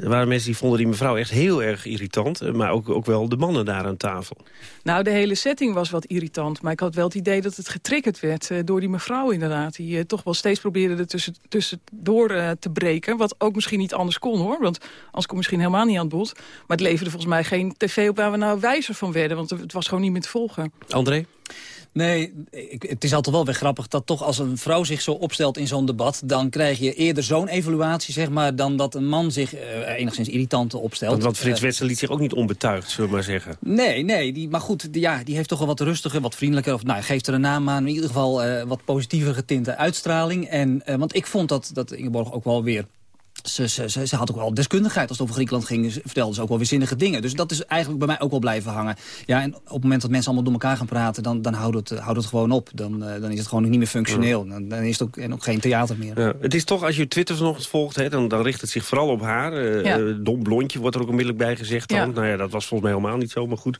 Er waren mensen die vonden die mevrouw echt heel erg irritant. eh, Maar ook, ook wel de mannen daar aan tafel. Nou, de hele setting was wat irritant. Maar ik had wel het idee dat het getriggerd werd eh, door die mevrouw inderdaad. Die eh, toch wel steeds probeerde er tussen, tussendoor eh, te breken. Wat ook misschien niet anders kon hoor. Want anders kon misschien helemaal niet aan het bod. Maar het leverde volgens mij geen tv op waar we nou wijzer van werden. Want het was gewoon niet meer te volgen. André? Nee, ik, het is altijd wel weer grappig dat toch als een vrouw zich zo opstelt in zo'n debat... dan krijg je eerder zo'n evaluatie, zeg maar... dan dat een man zich eh, enigszins irritant opstelt. Want, want Frits Wester liet zich ook niet onbetuigd, zullen we maar zeggen. Nee, nee, die, maar goed, die, ja, die heeft toch wel wat rustiger, wat vriendelijker... of nou, geeft er een naam aan, in ieder geval eh, wat positiever getinte uitstraling. En, want ik vond dat, dat Ingeborg ook wel weer... Ze, ze, ze, ze had ook wel deskundigheid als het over Griekenland ging. Ze vertelde ze ook wel weer zinnige dingen. Dus dat is eigenlijk bij mij ook wel blijven hangen. Ja, en op het moment dat mensen allemaal door elkaar gaan praten... dan, dan houdt, het, houdt het gewoon op. Dan, eh, dan is het gewoon niet meer functioneel. Dan, dan is het ook, en ook geen theater meer. Ja, het is toch, als je Twitter vanochtend volgt, hè, dan, dan richt het zich vooral op haar. Eh, Ja. eh, dom blondje wordt er ook onmiddellijk bij gezegd dan. Ja. Nou ja, dat was volgens mij helemaal niet zo, maar goed.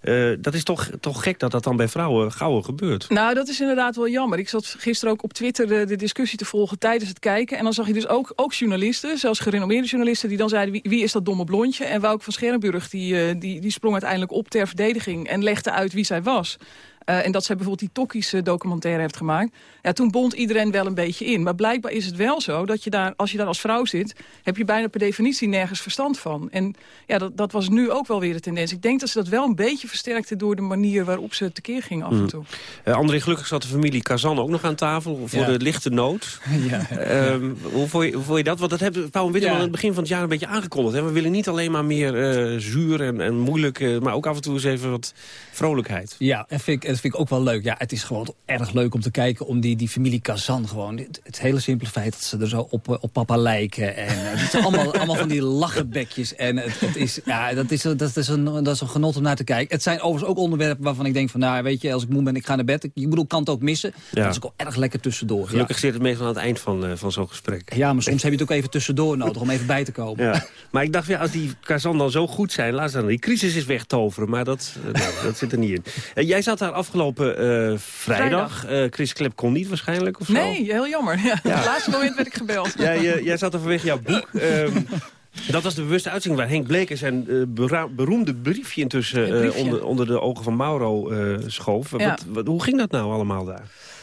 Eh, dat is toch, toch gek dat dat dan bij vrouwen gauw gebeurt. Nou, dat is inderdaad wel jammer. Ik zat gisteren ook op Twitter de, de discussie te volgen tijdens het kijken. En dan zag je dus ook, ook journalisten, zelfs gerenommeerde journalisten... die dan zeiden, wie, is dat domme blondje? En Wouke van Scherrenburg die, eh, die, die sprong uiteindelijk op ter verdediging... en legde uit wie zij was. Eh, en dat zij bijvoorbeeld die Tokkies eh, documentaire heeft gemaakt. Ja, toen bond iedereen wel een beetje in. Maar blijkbaar is het wel zo dat je daar, als je daar als vrouw zit... heb je bijna per definitie nergens verstand van. En ja, dat, dat was nu ook wel weer de tendens. Ik denk dat ze dat wel een beetje versterkte... door de manier waarop ze tekeer ging af en Mm. toe. Eh, André, gelukkig zat de familie Kazan ook nog aan tafel voor Ja. de lichte nood. Ja, Ehm, hoe, vond je, hoe vond je dat? Want dat hebben Pauw en Witteman Ja. aan het begin van het jaar een beetje aangekondigd. Hè? We willen niet alleen maar meer eh, zuur en, en moeilijk, maar ook af en toe eens even wat vrolijkheid. Ja, en vind ik, dat vind ik ook wel leuk. Ja, het is gewoon erg leuk om te kijken om die, die familie Kazan gewoon. Het, het hele simpele feit dat ze er zo op, eh, op papa lijken. En eh, het zijn allemaal, allemaal van die lachenbekjes. En het, het is, ja, dat, is, dat, is een, dat is een genot om naar te kijken. Het zijn overigens ook onderwerpen waarvan ik denk van... nou, weet je, als ik moe ben, ik ga naar bed. Ik, ik bedoel, kan het ook missen. Ja. Dat is ook wel erg lekker tussendoor. Gelukkig zit het meestal aan het eind van, eh, van zo'n gesprek. Ja. maar soms heb je het ook even tussendoor nodig om even bij te komen. Ja. Maar ik dacht, ja, als die Kazan dan zo goed zijn... laat ze dan die crisis eens wegtoveren. Maar dat, eh, nou, dat zit er niet in. Eh, jij zat daar afgelopen eh, vrijdag. Eh, Chris Klep kon niet waarschijnlijk, of zo? Nee, heel jammer. Ja. Op het laatste moment werd ik gebeld. Jij, eh, jij zat er vanwege jouw boek. Ehm, dat was de bewuste uitzending waar Henk Bleker zijn beroemde briefje intussen briefje. onder, onder de ogen van Mauro schoof. Ja. Wat, wat- hoe ging dat nou allemaal daar?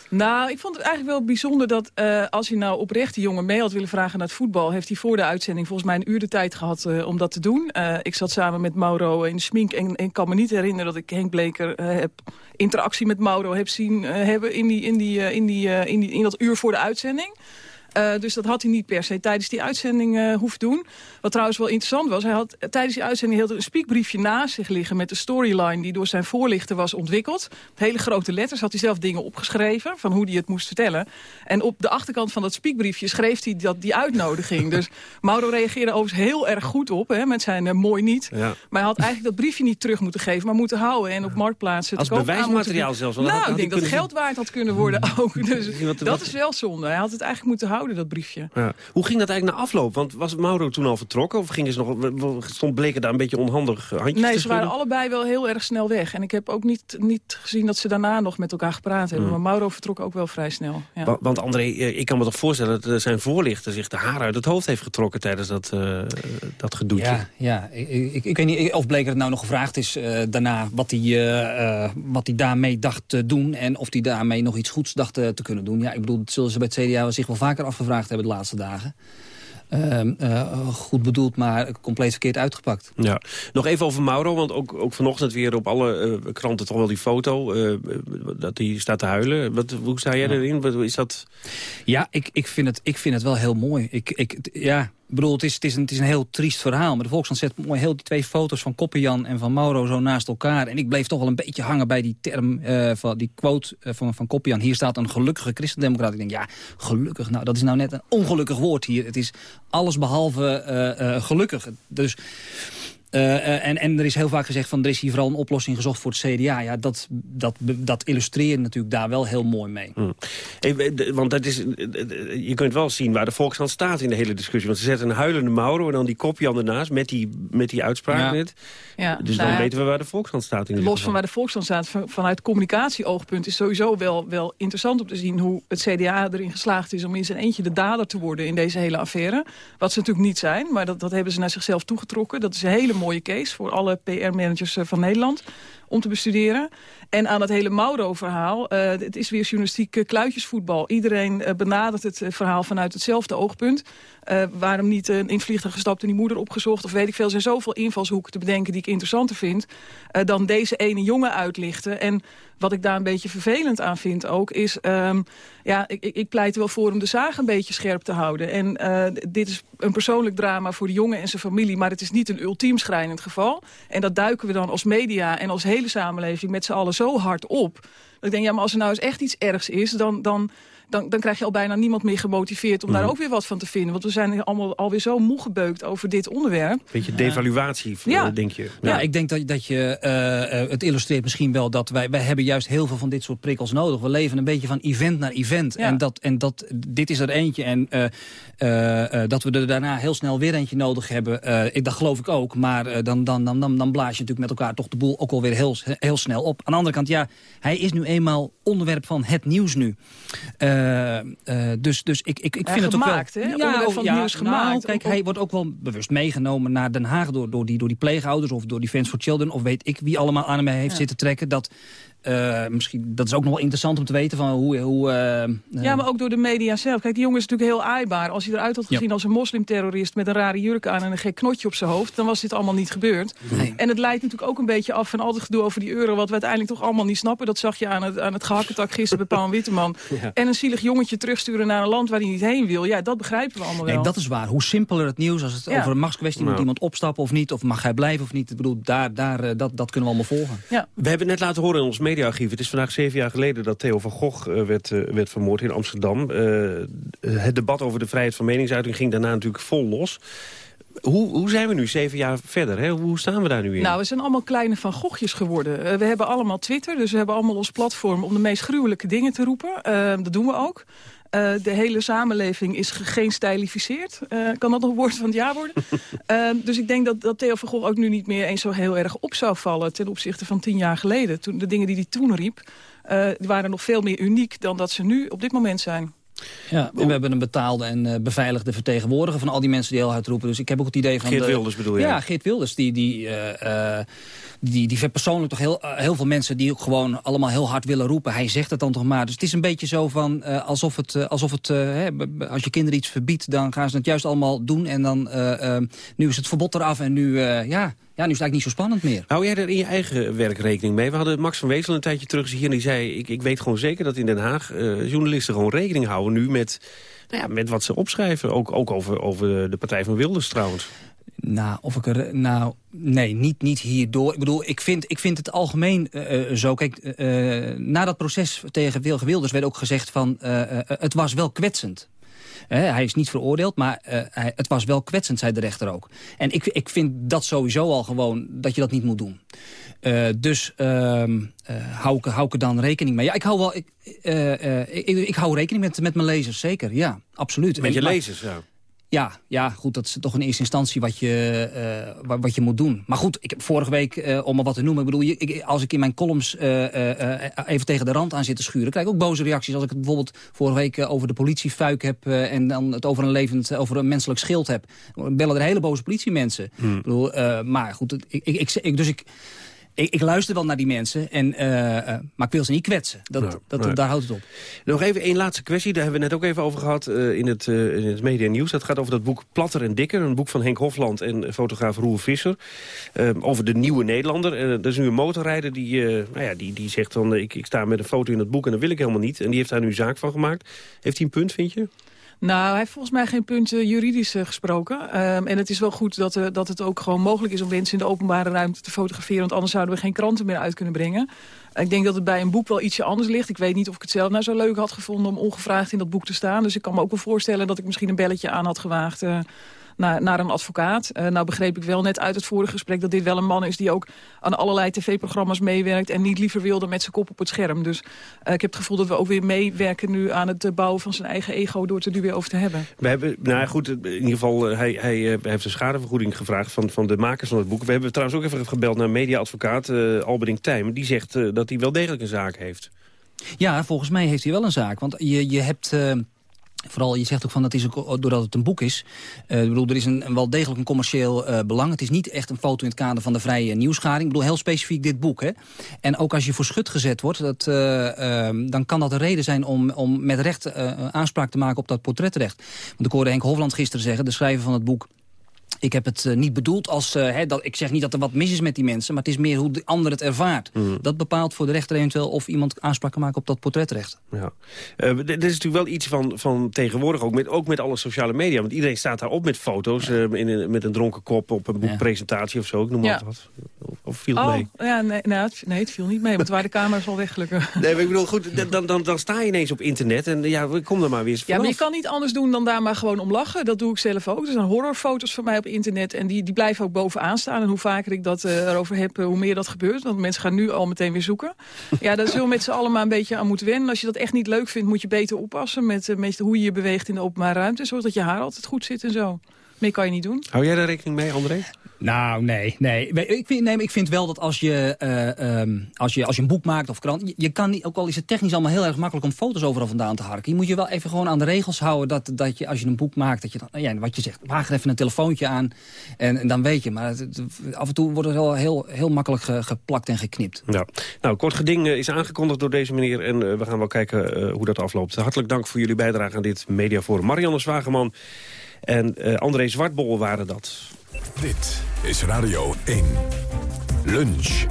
Nou, ik vond het eigenlijk wel bijzonder dat uh, als hij nou oprecht die jongen mee had willen vragen naar het voetbal... heeft hij voor de uitzending volgens mij een uur de tijd gehad uh, om dat te doen. Uh, ik zat samen met Mauro in de smink en, en kan me niet herinneren dat ik Henk Bleker heb interactie met Mauro heb zien hebben in, die, in, die, in, die, in, die, in dat uur voor de uitzending. Uh, dus dat had hij niet per se tijdens die uitzending uh, hoeven doen. Wat trouwens wel interessant was, hij had tijdens die uitzending heel een spiekbriefje naast zich liggen met de storyline die door zijn voorlichter was ontwikkeld. Met hele grote letters had hij zelf dingen opgeschreven van hoe hij het moest vertellen. En op de achterkant van dat spiekbriefje schreef hij dat, die uitnodiging. dus Mauro reageerde overigens heel erg goed op, hè, met zijn uh, mooi niet. Ja. Maar hij had eigenlijk dat briefje niet terug moeten geven, maar moeten houden en op marktplaatsen Als bewijsmateriaal zelfs. Nou, had ik denk dat het geld waard had kunnen worden ook. Dus dat is wel zonde. Hij had het eigenlijk moeten houden, dat briefje. Ja. Hoe ging dat eigenlijk na afloop? Want was Mauro toen al vertrokken? Of gingen ze nog, stond bleken daar een beetje onhandig handjes Nee, te ze waren allebei wel heel erg snel weg. En ik heb ook niet, niet gezien dat ze daarna nog met elkaar gepraat hebben. Hmm. Maar Mauro vertrok ook wel vrij snel. Ja. Want, want André, ik kan me toch voorstellen dat zijn voorlichter zich de haren uit het hoofd heeft getrokken tijdens dat, uh, dat gedoetje. Ja, ja. Ik, ik, ik, weet niet of Bleker het nou nog gevraagd is uh, daarna wat hij, uh, wat hij daarmee dacht te doen. En of hij daarmee nog iets goeds dacht te kunnen doen. Ja, ik bedoel, dat zullen ze bij het CDA zich wel vaker afgevraagd hebben de laatste dagen. Uh, uh, goed bedoeld, maar compleet verkeerd uitgepakt. Ja. Nog even over Mauro, want ook, ook vanochtend weer op alle uh, kranten toch wel die foto... dat hij staat te huilen. Wat, hoe sta jij ja. erin? Wat, is dat... Ja, ik, ik, vind het, ik vind het wel heel mooi. Ik, ik, ja, ik bedoel, het is, het, is een, het is een heel triest verhaal. Maar de Volkskrant zet mooi heel die twee foto's van Koppenjan en van Mauro zo naast elkaar. En ik bleef toch wel een beetje hangen bij die term, uh, van die quote uh, van, van Koppenjan. Hier staat een gelukkige christendemocraat. Ik denk, ja, gelukkig. Nou, dat is nou net een ongelukkig woord hier. Het is alles behalve uh, gelukkig. Dus... Uh, en, en er is heel vaak gezegd van er is hier vooral een oplossing gezocht voor het CDA. Ja, dat, dat, dat illustreert natuurlijk daar wel heel mooi mee. Hmm. Hey, want dat is, je kunt wel zien waar de Volkskrant staat in de hele discussie. Want ze zetten een huilende Mauro en dan die kopje ernaast met die, met die uitspraak ja. net. Ja, dus nou, dan weten we waar de Volkskrant staat. In los van waar de Volkskrant staat, van, vanuit communicatieoogpunt is sowieso wel, wel interessant om te zien hoe het CDA erin geslaagd is om in zijn eentje de dader te worden in deze hele affaire. Wat ze natuurlijk niet zijn, maar dat, dat hebben ze naar zichzelf toegetrokken. Dat is een hele mooie case voor alle PR-managers van Nederland om te bestuderen. En aan het hele Mauro-verhaal, uh, het is weer journalistiek uh, kluitjesvoetbal. Iedereen uh, benadert het verhaal vanuit hetzelfde oogpunt. waarom niet in vliegtuig gestapt en die moeder opgezocht? Of weet ik veel, er zijn zoveel invalshoeken te bedenken die ik interessanter vind... dan deze ene jongen uitlichten. En wat ik daar een beetje vervelend aan vind ook, is... Um, ja, ik, ik pleit er wel voor om de zaag een beetje scherp te houden. En dit is een persoonlijk drama voor de jongen en zijn familie... maar het is niet een ultiem schrijnend geval. En dat duiken we dan als media en als hele samenleving met z'n allen zo hard op... dat ik denk, ja, maar als er nou eens echt iets ergs is... dan, dan dan, dan krijg je al bijna niemand meer gemotiveerd om daar ook weer wat van te vinden. Want we zijn allemaal alweer zo moe gebeukt over dit onderwerp. Beetje devaluatie, ja. denk je? Ja. ja, ik denk dat, dat je, uh, het illustreert misschien wel dat wij, wij hebben juist heel veel van dit soort prikkels nodig. We leven een beetje van event naar event. En, dat, en dat, dit is er eentje. En uh, uh, dat we er daarna heel snel weer eentje nodig hebben, ik, dat geloof ik ook. Maar dan, dan, dan, dan, dan blaas je natuurlijk met elkaar toch de boel ook alweer heel, heel snel op. Aan de andere kant, ja, hij is nu eenmaal onderwerp van het nieuws nu. Uh, uh, dus, dus ik, ik, ik vind het gemaakt, ook wel... Hè? Ja, van ja, nieuws nou, gemaakt. kijk, hij wordt ook wel bewust meegenomen naar Den Haag... door, door, die, door die pleegouders of door die Fans for Children... of weet ik wie allemaal aan hem heeft ja. zitten trekken... dat uh, misschien, dat is ook nog wel interessant om te weten van hoe... hoe uh, ja, maar ook door de media zelf. Kijk, die jongen is natuurlijk heel aaibaar. Als hij eruit had gezien ja. als een moslimterrorist... met een rare jurk aan en een gek knotje op zijn hoofd... dan was dit allemaal niet gebeurd. Nee. En het leidt natuurlijk ook een beetje af van al het gedoe over die euro... wat we uiteindelijk toch allemaal niet snappen. Dat zag je aan het, aan het gehakketak gisteren bij Paul Witteman. Ja. En een zielig jongetje terugsturen naar een land waar hij niet heen wil. Ja, dat begrijpen we allemaal wel. Nee, dat is waar. Hoe simpeler het nieuws, als het ja. over een machtskwestie... moet iemand opstappen of niet, of mag hij blijven of niet. Ik bedoel, daar, daar, dat, dat kunnen we allemaal volgen. Ja. We hebben het net laten horen in ons mediaarchief. Het is vandaag zeven jaar geleden dat Theo van Gogh uh, werd, uh, werd vermoord in Amsterdam. Uh, het debat over de vrijheid van meningsuiting ging daarna natuurlijk vol los. Hoe, hoe zijn we nu, zeven jaar verder? Hè? Hoe staan we daar nu in? Nou, we zijn allemaal kleine Van Goghjes geworden. we hebben allemaal Twitter, dus we hebben allemaal ons platform... om de meest gruwelijke dingen te roepen. dat doen we ook. Uh, de hele samenleving is geenstijlificeerd. Uh, kan dat nog een woord van het jaar worden? uh, dus ik denk dat, dat Theo van Gogh ook nu niet meer eens zo heel erg op zou vallen... ten opzichte van tien jaar geleden. Toen, de dingen die hij toen riep, die waren nog veel meer uniek dan dat ze nu op dit moment zijn. Ja, en we hebben een betaalde en eh, beveiligde vertegenwoordiger... van al die mensen die heel hard roepen. Dus ik heb ook het idee van... Geert de- Wilders bedoel je? Ja, Geert Wilders. Die, die, eh, eh, die, die verpersoonlijkt toch heel, eh, heel veel mensen... die gewoon allemaal heel hard willen roepen. Hij zegt het dan toch maar. Dus het is een beetje zo van... eh, alsof het, eh, alsof het hè, als je kinderen iets verbiedt... dan gaan ze het juist allemaal doen. En dan, nu is het verbod eraf en nu, ja, ja, nu is het eigenlijk niet zo spannend meer. Hou jij er in je eigen werk rekening mee? We hadden Max van Wezel een tijdje terug hier en die zei... ik, ik weet gewoon zeker dat in Den Haag journalisten gewoon rekening houden nu met, nou ja, met wat ze opschrijven. Ook, ook over, over de Partij van Wilders trouwens. Nou, of ik er... Nou, nee, niet, niet hierdoor. Ik bedoel, ik vind, ik vind het algemeen eh, eh, zo. Kijk, eh, na dat proces tegen Wilge Wilders werd ook gezegd van... het was wel kwetsend. Hij is niet veroordeeld, maar hij, het was wel kwetsend, zei de rechter ook. En ik, ik vind dat sowieso al gewoon dat je dat niet moet doen. Dus ehm, eh, hou, ik, hou ik er dan rekening mee. Ja, ik hou wel. Ik, ik, ik hou rekening met, met mijn lezers, zeker. Ja, absoluut. Met je lezers, ja. Ja, ja, goed, dat is toch in eerste instantie wat je, eh, wa- wat je moet doen. Maar goed, ik heb vorige week, eh, om maar wat te noemen... Ik bedoel, ik, als ik in mijn columns eh, even tegen de rand aan zit te schuren... krijg ik ook boze reacties. Als ik het bijvoorbeeld vorige week over de politiefuik heb... en dan het over een levend, over een menselijk schild heb... dan bellen er hele boze politiemensen. Hmm. Ik bedoel, maar goed, ik, ik, ik- dus ik... Ik, ik luister wel naar die mensen, en, eh, eh, maar ik wil ze niet kwetsen. Dat, Nou, dat. Daar houdt het op. Nog even één laatste kwestie, daar hebben we net ook even over gehad eh, in, het, in het media nieuws. Dat gaat over dat boek Platter en Dikker, een boek van Henk Hofland en fotograaf Roel Visser. over de nieuwe Nederlander. Er is nu een motorrijder die, nou ja, die, die zegt eh, ik, ik sta met een foto in het boek en dat wil ik helemaal niet. En die heeft daar nu zaak van gemaakt. Heeft hij een punt, vind je? Nou, hij heeft volgens mij geen punten juridisch eh, gesproken. Ehm, en het is wel goed dat, eh, dat het ook gewoon mogelijk is om mensen in de openbare ruimte te fotograferen. Want anders zouden we geen kranten meer uit kunnen brengen. Ik denk dat het bij een boek wel ietsje anders ligt. Ik weet niet of ik het zelf nou zo leuk had gevonden om ongevraagd in dat boek te staan. Dus ik kan me ook wel voorstellen dat ik misschien een belletje aan had gewaagd... naar, naar een advocaat. Eh, nou begreep ik wel net uit het vorige gesprek... dat dit wel een man is die ook aan allerlei tv-programma's meewerkt... en niet liever wilde met zijn kop op het scherm. Dus eh, ik heb het gevoel dat we ook weer meewerken nu... aan het eh, bouwen van zijn eigen ego door het er nu weer over te hebben. We hebben, nou ja, goed, in ieder geval, hij, hij eh, heeft een schadevergoeding gevraagd van, van de makers van het boek. We hebben trouwens ook even gebeld naar een mediaadvocaat, eh Alberding Tijm. Die zegt eh, dat hij wel degelijk een zaak heeft. Ja, volgens mij heeft hij wel een zaak. Want je, je hebt... Vooral, je zegt ook van dat is ook doordat het een boek is. Eh, ik bedoel, er is een, wel degelijk een commercieel eh, belang. Het is niet echt een foto in het kader van de vrije nieuwsgaring. Ik bedoel, heel specifiek dit boek. Hè? En ook als je voor schut gezet wordt, dat, eh, eh, dan kan dat een reden zijn om, om met recht aanspraak te maken op dat portretrecht. Want ik hoorde Henk Hofland gisteren zeggen, de schrijver van het boek... Ik heb het eh, niet bedoeld als... eh, hè, dat, ik zeg niet dat er wat mis is met die mensen... maar het is meer hoe de ander het ervaart. Dat bepaalt voor de rechter eventueel of iemand aanspraak kan maken op dat portretrecht. Ja. Eh, d- dit is natuurlijk wel iets van, van tegenwoordig, ook met, ook met alle sociale media. Want iedereen staat daar op met foto's, eh, in een, met een dronken kop op een boekpresentatie of zo. Ik noem maar Ja. wat. Of, of viel het Oh, mee? ja, nee, nou, het, nee, het viel niet mee, want waar de camera's al weg gelukkig. Nee, maar ik bedoel, goed, dan, dan, dan sta je ineens op internet en ja, kom er maar weer eens Ja, maar je kan niet anders doen dan daar maar gewoon om lachen. Dat doe ik zelf ook. Er zijn horrorfoto's van mij op internet en die, die blijven ook bovenaan staan. En hoe vaker ik dat eh, erover heb, eh, hoe meer dat gebeurt. Want mensen gaan nu al meteen weer zoeken. Ja, daar zullen we met z'n allen maar een beetje aan moeten wennen. Als je dat echt niet leuk vindt, moet je beter oppassen met, eh, met hoe je je beweegt in de openbare ruimte. Zorg dat je haar altijd goed zit en zo. Meer kan je niet doen. Hou jij daar rekening mee, André? Nou, nee. nee. Ik, vind, ik vind wel dat als je, eh, ehm, als je, als je een boek maakt of krant... Je, kan niet, ook al is het technisch allemaal heel erg makkelijk om foto's overal vandaan te harken. Je moet je wel even gewoon aan de regels houden dat, dat je als je een boek maakt... dat je dan, ja, wat je zegt, waag er even een telefoontje aan en, en dan weet je. Maar af en toe wordt het wel heel, heel makkelijk ge- geplakt en geknipt. Ja. Nou, kort geding eh, is aangekondigd door deze meneer en eh, we gaan wel kijken hoe dat afloopt. Hartelijk dank voor jullie bijdrage aan dit mediaforum. Marianne Zwageman en André Zwartbol waren dat. Dit is Radio 1. Lunch.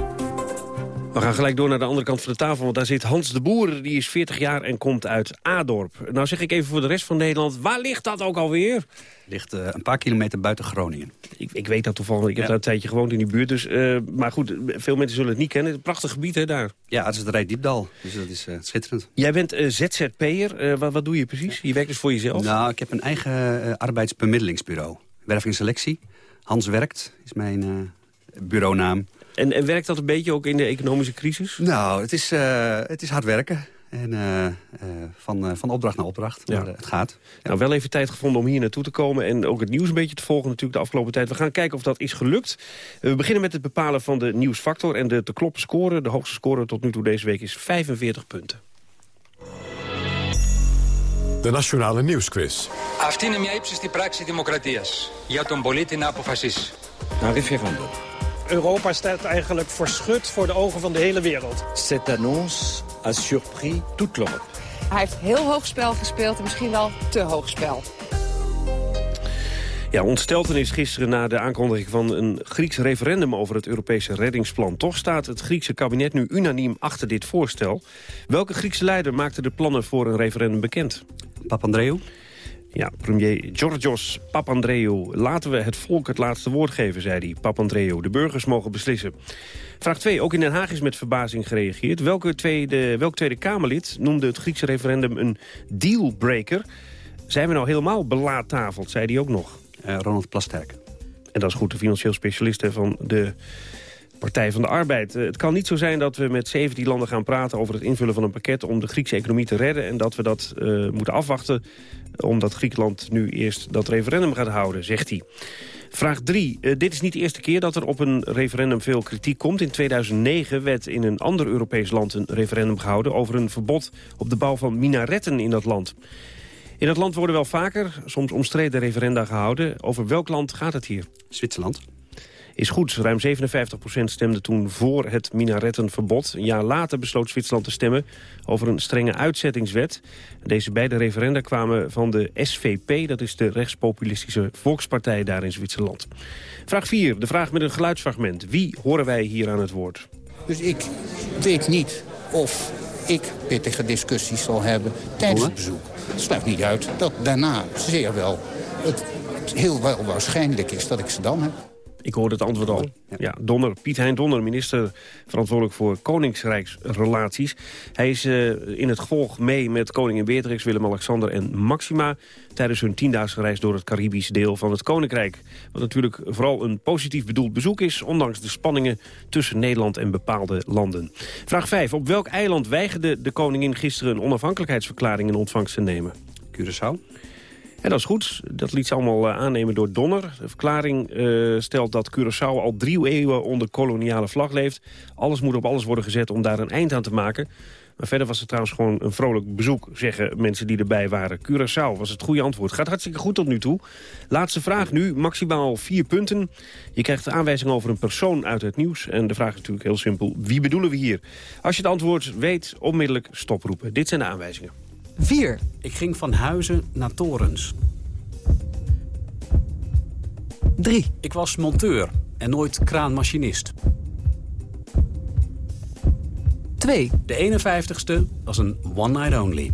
We gaan gelijk door naar de andere kant van de tafel, want daar zit Hans de Boer. Die is 40 jaar en komt uit Adorp. Nou zeg ik even voor de rest van Nederland, waar ligt dat ook alweer? Ligt eh, een paar kilometer buiten Groningen. Ik, ik weet dat toevallig, ik heb Ja. daar een tijdje gewoond in die buurt. Dus, eh, maar goed, veel mensen zullen het niet kennen. Een prachtig gebied hè, daar. Ja, het is het Rijdiepdal, dus dat is eh, schitterend. Jij bent eh, ZZP'er. Eh, wat, wat doe je precies? Je werkt dus voor jezelf? Nou, ik heb een eigen eh, arbeidsbemiddelingsbureau. Werving en selectie. Hans Werkt is mijn eh bureaunaam. En, en werkt dat een beetje ook in de economische crisis? Nou, het is, eh, het is hard werken. En eh, van, van opdracht naar opdracht. Ja. Maar, het gaat. Nou, wel even tijd gevonden om hier naartoe te komen... en ook het nieuws een beetje te volgen natuurlijk de afgelopen tijd. We gaan kijken of dat is gelukt. We beginnen met het bepalen van de nieuwsfactor... en de te kloppen score. De hoogste score tot nu toe deze week is 45 punten. De Nationale Nieuwsquiz. Αυτή είναι μια ύψιστη πράξη δημοκρατίας. Για τον πολίτη να αποφασίσει. Arrivé van Europa staat eigenlijk verschut voor de ogen van de hele wereld. Cette annonce a surpris toute l'Europe. Hij heeft heel hoog spel gespeeld en misschien wel te hoog spel. Ja, ontsteltenis gisteren na de aankondiging van een Grieks referendum over het Europese reddingsplan. Toch staat het Griekse kabinet nu unaniem achter dit voorstel. Welke Griekse leider maakte de plannen voor een referendum bekend? Papandreou? Ja, premier Georgios Papandreou. Laten we het volk het laatste woord geven, zei hij. Papandreou, de burgers mogen beslissen. Vraag 2. Ook in Den Haag is met verbazing gereageerd. Welke tweede, welk Tweede Kamerlid noemde het Griekse referendum een dealbreaker? Zijn we nou helemaal belaattafeld, zei hij ook nog. Uh, Ronald Plasterk. En dat is goed, de financieel specialist van de Partij van de Arbeid. Uh, het kan niet zo zijn dat we met 17 landen gaan praten over het invullen van een pakket om de Griekse economie te redden. En dat we dat uh, moeten afwachten omdat Griekenland nu eerst dat referendum gaat houden, zegt hij. Vraag 3. Uh, dit is niet de eerste keer dat er op een referendum veel kritiek komt. In 2009 werd in een ander Europees land een referendum gehouden... over een verbod op de bouw van minaretten in dat land. In dat land worden wel vaker, soms omstreden referenda gehouden. Over welk land gaat het hier? Zwitserland. Is goed. Ruim 57% stemde toen voor het minarettenverbod. Een jaar later besloot Zwitserland te stemmen over een strenge uitzettingswet. Deze beide referenda kwamen van de SVP, dat is de rechtspopulistische volkspartij daar in Zwitserland. Vraag 4, de vraag met een geluidsfragment. Wie horen wij hier aan het woord? Dus ik weet niet of ik pittige discussies zal hebben tijdens het bezoek. Het sluit niet uit dat daarna zeer wel het heel wel waarschijnlijk is dat ik ze dan heb. Ik hoorde het antwoord al. Ja, Donner, Piet Hein Donner, minister verantwoordelijk voor koningsrijksrelaties. Hij is uh, in het gevolg mee met koningin Beatrix, Willem-Alexander en Maxima... tijdens hun tiendaagse reis door het Caribisch deel van het Koninkrijk. Wat natuurlijk vooral een positief bedoeld bezoek is... ondanks de spanningen tussen Nederland en bepaalde landen. Vraag 5. Op welk eiland weigerde de koningin gisteren... een onafhankelijkheidsverklaring in ontvangst te nemen? Curaçao. En dat is goed. Dat liet ze allemaal uh, aannemen door Donner. De verklaring uh, stelt dat Curaçao al drie eeuwen onder koloniale vlag leeft. Alles moet op alles worden gezet om daar een eind aan te maken. Maar verder was het trouwens gewoon een vrolijk bezoek, zeggen mensen die erbij waren. Curaçao was het goede antwoord. Gaat hartstikke goed tot nu toe. Laatste vraag nu, maximaal vier punten. Je krijgt de aanwijzing over een persoon uit het nieuws. En de vraag is natuurlijk heel simpel, wie bedoelen we hier? Als je het antwoord weet, onmiddellijk stoproepen. Dit zijn de aanwijzingen. 4. Ik ging van huizen naar torens. 3. Ik was monteur en nooit kraanmachinist. 2. De 51ste was een one night only.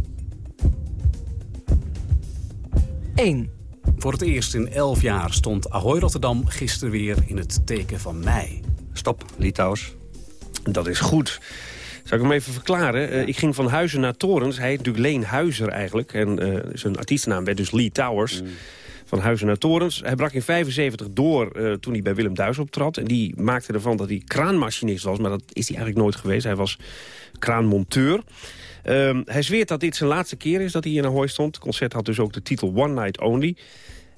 1. Voor het eerst in 11 jaar stond Ahoy Rotterdam gisteren weer in het teken van mei. Stop, Litouws. Dat is goed. Zal ik hem even verklaren? Uh, ik ging van Huizen naar Torens. Hij heet natuurlijk Leen Huizer eigenlijk. En uh, zijn artiestennaam werd dus Lee Towers. Mm. Van Huizen naar Torens. Hij brak in 75 door uh, toen hij bij Willem Duis optrad. En die maakte ervan dat hij kraanmachinist was. Maar dat is hij eigenlijk nooit geweest. Hij was kraanmonteur. Um, hij zweert dat dit zijn laatste keer is dat hij in Ahoy stond. Het concert had dus ook de titel One Night Only.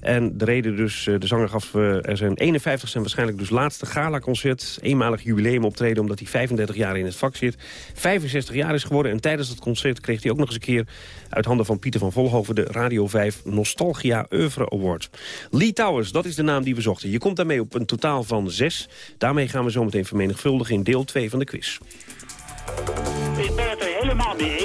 En de reden dus, de zanger gaf uh, er zijn 51 en waarschijnlijk dus laatste gala-concert. Eenmalig jubileum optreden omdat hij 35 jaar in het vak zit. 65 jaar is geworden en tijdens dat concert kreeg hij ook nog eens een keer... uit handen van Pieter van Volhoven de Radio 5 Nostalgia Oeuvre Award. Lee Towers, dat is de naam die we zochten. Je komt daarmee op een totaal van 6. Daarmee gaan we zo meteen vermenigvuldigen in deel 2 van de quiz. Ik ben het er helemaal mee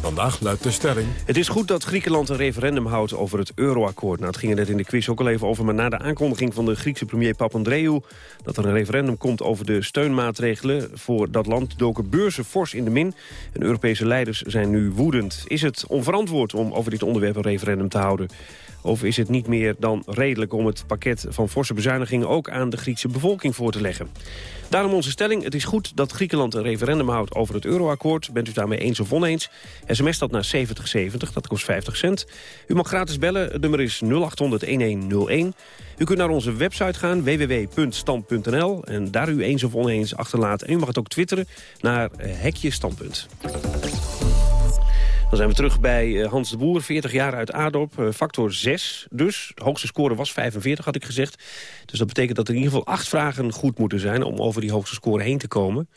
Vandaag luidt de stelling... Het is goed dat Griekenland een referendum houdt over het euroakkoord. Nou, het ging er net in de quiz ook al even over... maar na de aankondiging van de Griekse premier Papandreou... dat er een referendum komt over de steunmaatregelen voor dat land... doken beurzen fors in de min. En Europese leiders zijn nu woedend. Is het onverantwoord om over dit onderwerp een referendum te houden? Of is het niet meer dan redelijk om het pakket van forse bezuinigingen... ook aan de Griekse bevolking voor te leggen? Daarom onze stelling, het is goed dat Griekenland een referendum houdt over het euroakkoord. Bent u daarmee eens of oneens? SMS dat naar 7070, dat kost 50 cent. U mag gratis bellen, het nummer is 0800-1101. U kunt naar onze website gaan, www.stand.nl... en daar u eens of oneens achterlaten. En u mag het ook twitteren naar Hekje Standpunt. Dan zijn we terug bij eh, Hans de Boer, 40 jaar uit Adorp. eh, factor 6 dus. De hoogste score was 45, had ik gezegd. Dus dat betekent dat er in ieder geval acht vragen goed moeten zijn... om over die hoogste score heen te komen.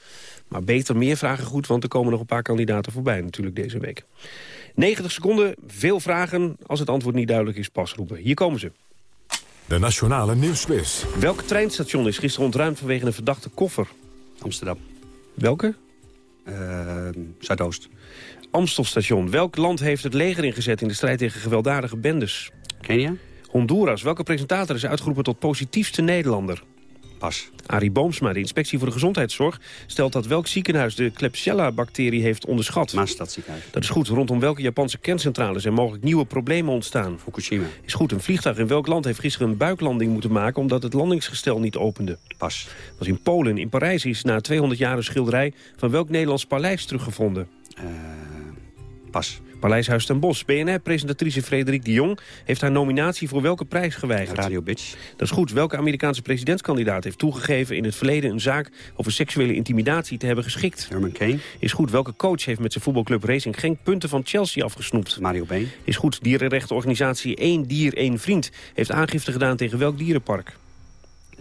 Maar beter meer vragen goed, want er komen nog een paar kandidaten voorbij natuurlijk deze week. 90 seconden, veel vragen. Als het antwoord niet duidelijk is, pas roepen. Hier komen ze. De Nationale Nieuwsquiz. Welk treinstation is gisteren ontruimd vanwege een verdachte koffer? Amsterdam. Welke? Uh, Zuidoost. Amstelstation. Welk land heeft het leger ingezet in de strijd tegen gewelddadige bendes? Kenia. Honduras. Welke presentator is uitgeroepen tot positiefste Nederlander? Pas. Arie Boomsma, de inspectie voor de gezondheidszorg... stelt dat welk ziekenhuis de Klebsiella-bacterie heeft onderschat. Maastadziekenhuis. Dat is goed. Rondom welke Japanse kerncentrale zijn mogelijk nieuwe problemen ontstaan? Fukushima. Is goed. Een vliegtuig in welk land heeft gisteren een buiklanding moeten maken... omdat het landingsgestel niet opende? Pas. Dat was in Polen. In Parijs is na 200 jaar een schilderij... van welk Nederlands paleis teruggevonden? Uh, pas. Paleishuis ten Bosch. BNR-presentatrice Frederik de Jong heeft haar nominatie voor welke prijs geweigerd? Radio Bitch. Dat is goed. Welke Amerikaanse presidentskandidaat heeft toegegeven in het verleden een zaak over seksuele intimidatie te hebben geschikt? Herman Kane. Is goed. Welke coach heeft met zijn voetbalclub Racing Genk punten van Chelsea afgesnoept? Mario Been. Is goed. Dierenrechtenorganisatie 1 Dier 1 Vriend heeft aangifte gedaan tegen welk dierenpark?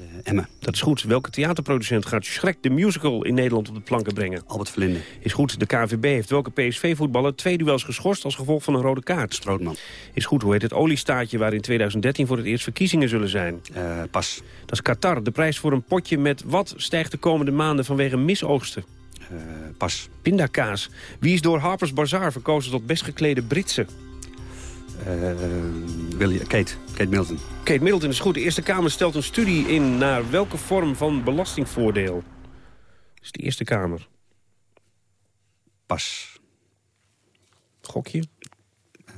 Uh, Emma. Dat is goed. Welke theaterproducent gaat Shrek de Musical in Nederland op de planken brengen? Albert Verlinde. Is goed. De KNVB heeft welke PSV-voetballer twee duels geschorst als gevolg van een rode kaart? Strootman. Is goed. Hoe heet het oliestaatje waar in 2013 voor het eerst verkiezingen zullen zijn? Uh, pas. Dat is Qatar. De prijs voor een potje met wat stijgt de komende maanden vanwege misoogsten? Uh, pas. Pindakaas. Wie is door Harper's Bazaar verkozen tot best geklede Britse? Uh, Willie, Kate. Kate Middleton. Kate Middleton is goed. De Eerste Kamer stelt een studie in naar welke vorm van belastingvoordeel. Dat is de Eerste Kamer. Pas. Gokje? Uh,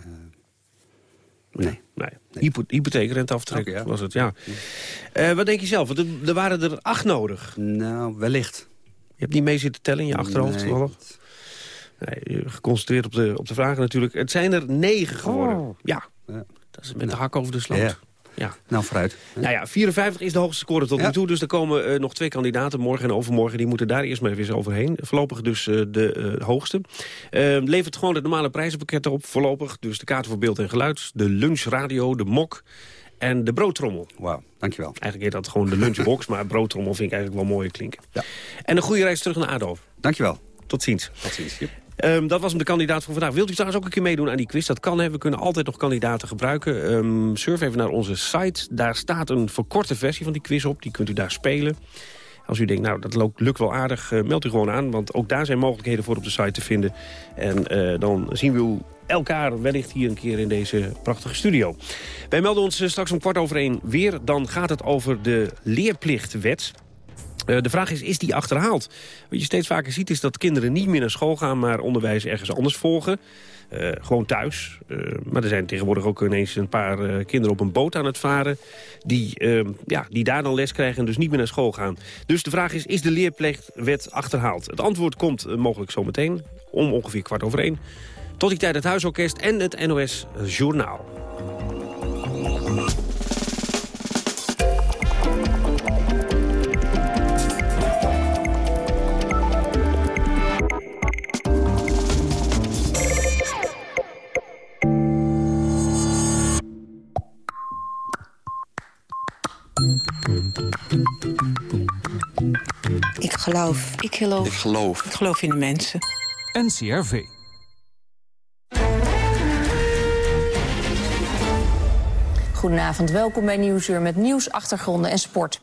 nee. Nee. nee. Hypo hypotheekrenteaftrek okay, ja. was het, ja. Uh, wat denk je zelf? Want er, er, waren er acht nodig. Nou, wellicht. Je hebt niet mee zitten tellen in je achterhoofd nee. Nee, geconcentreerd op de, op de vragen natuurlijk. Het zijn er negen geworden. Oh. Ja. ja. dat is met de hak over de sloot. Ja. Ja. Nou, vooruit. Nou ja, 54 is de hoogste score tot ja. nu toe. Dus er komen uh, nog twee kandidaten, morgen en overmorgen. Die moeten daar eerst maar even overheen. Voorlopig dus uh, de uh, hoogste. levert gewoon het normale prijzenpakket op, voorlopig. Dus de kaarten voor beeld en geluid, de lunchradio, de mok en de broodtrommel. Wauw, dankjewel. Eigenlijk heet dat gewoon de lunchbox, maar broodtrommel vind ik eigenlijk wel mooier klinken. Ja. En een goede reis terug naar ADO. Dankjewel. Tot ziens. Tot ziens. Yep. Um, dat was hem de kandidaat voor vandaag. Wilt u trouwens ook een keer meedoen aan die quiz? Dat kan, hè. we kunnen altijd nog kandidaten gebruiken. Um, surf even naar onze site. Daar staat een verkorte versie van die quiz op. Die kunt u daar spelen. Als u denkt, nou, dat lukt wel aardig, uh, meld u gewoon aan. Want ook daar zijn mogelijkheden voor op de site te vinden. En uh, dan zien we elkaar wellicht hier een keer in deze prachtige studio. Wij melden ons uh, straks om kwart over één weer. Dan gaat het over de leerplichtwet. Uh, de vraag is, is die achterhaald? Wat je steeds vaker ziet is dat kinderen niet meer naar school gaan... maar onderwijs ergens anders volgen. Uh, gewoon thuis. Uh, maar er zijn tegenwoordig ook ineens een paar kinderen op een boot aan het varen... Die, ja, die daar dan les krijgen en dus niet meer naar school gaan. Dus de vraag is, is de leerplichtwet achterhaald? Het antwoord komt mogelijk zometeen, om ongeveer kwart over één. Tot die tijd het Huisorkest en het NOS Journaal. Ik geloof. Ik geloof. Ik geloof. Ik geloof in de mensen. NCRV. Goedenavond, welkom bij Nieuwsuur met nieuws, achtergronden en sport.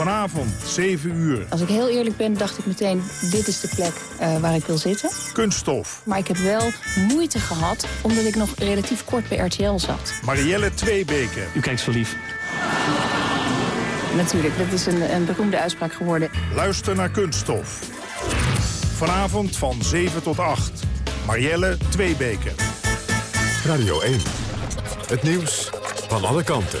Vanavond, 7 uur. Als ik heel eerlijk ben, dacht ik meteen, dit is de plek uh, waar ik wil zitten. Kunststof. Maar ik heb wel moeite gehad, omdat ik nog relatief kort bij RTL zat. Marielle Tweebeke. U kijkt zo lief. Natuurlijk, dat is een, een beroemde uitspraak geworden. Luister naar Kunststof. Vanavond van 7 tot 8. Marielle Tweebeke. Radio 1. Het nieuws van alle kanten.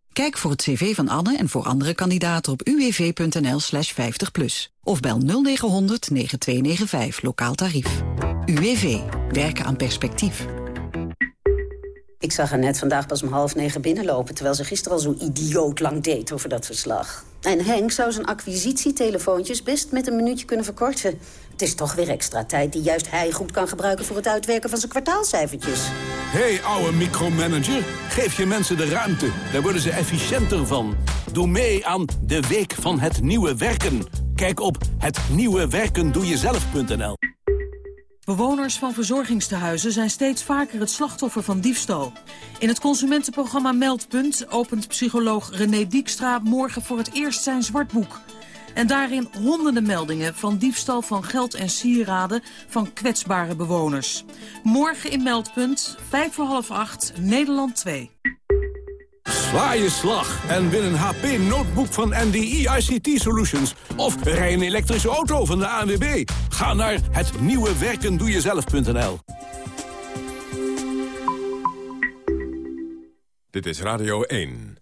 Kijk voor het cv van Anne en voor andere kandidaten op uwv.nl slash 50 plus. Of bel 0900 9295 lokaal tarief. UWV. Werken aan perspectief. Ik zag haar net vandaag pas om half negen binnenlopen... terwijl ze gisteren al zo idioot lang deed over dat verslag. En Henk zou zijn acquisitietelefoontjes best met een minuutje kunnen verkorten. Het is toch weer extra tijd die juist hij goed kan gebruiken... voor het uitwerken van zijn kwartaalcijfertjes. hey, ouwe micromanager, geef je mensen de ruimte. Daar worden ze efficiënter van. Doe mee aan de Week van het Nieuwe Werken. Kijk op hetnieuwewerkendoejezelf.nl Bewoners van verzorgingstehuizen zijn steeds vaker het slachtoffer van diefstal. In het consumentenprogramma Meldpunt opent psycholoog René Diekstra morgen voor het eerst zijn zwartboek. En daarin honderden meldingen van diefstal van geld en sieraden van kwetsbare bewoners. Morgen in Meldpunt, 5 voor half 8, Nederland 2. Sla je slag en win een HP notebook van NDI ICT Solutions. Of rij een elektrische auto van de ANWB. Ga naar hetnieuwewerkendoejezelf.nl Dit is Radio 1.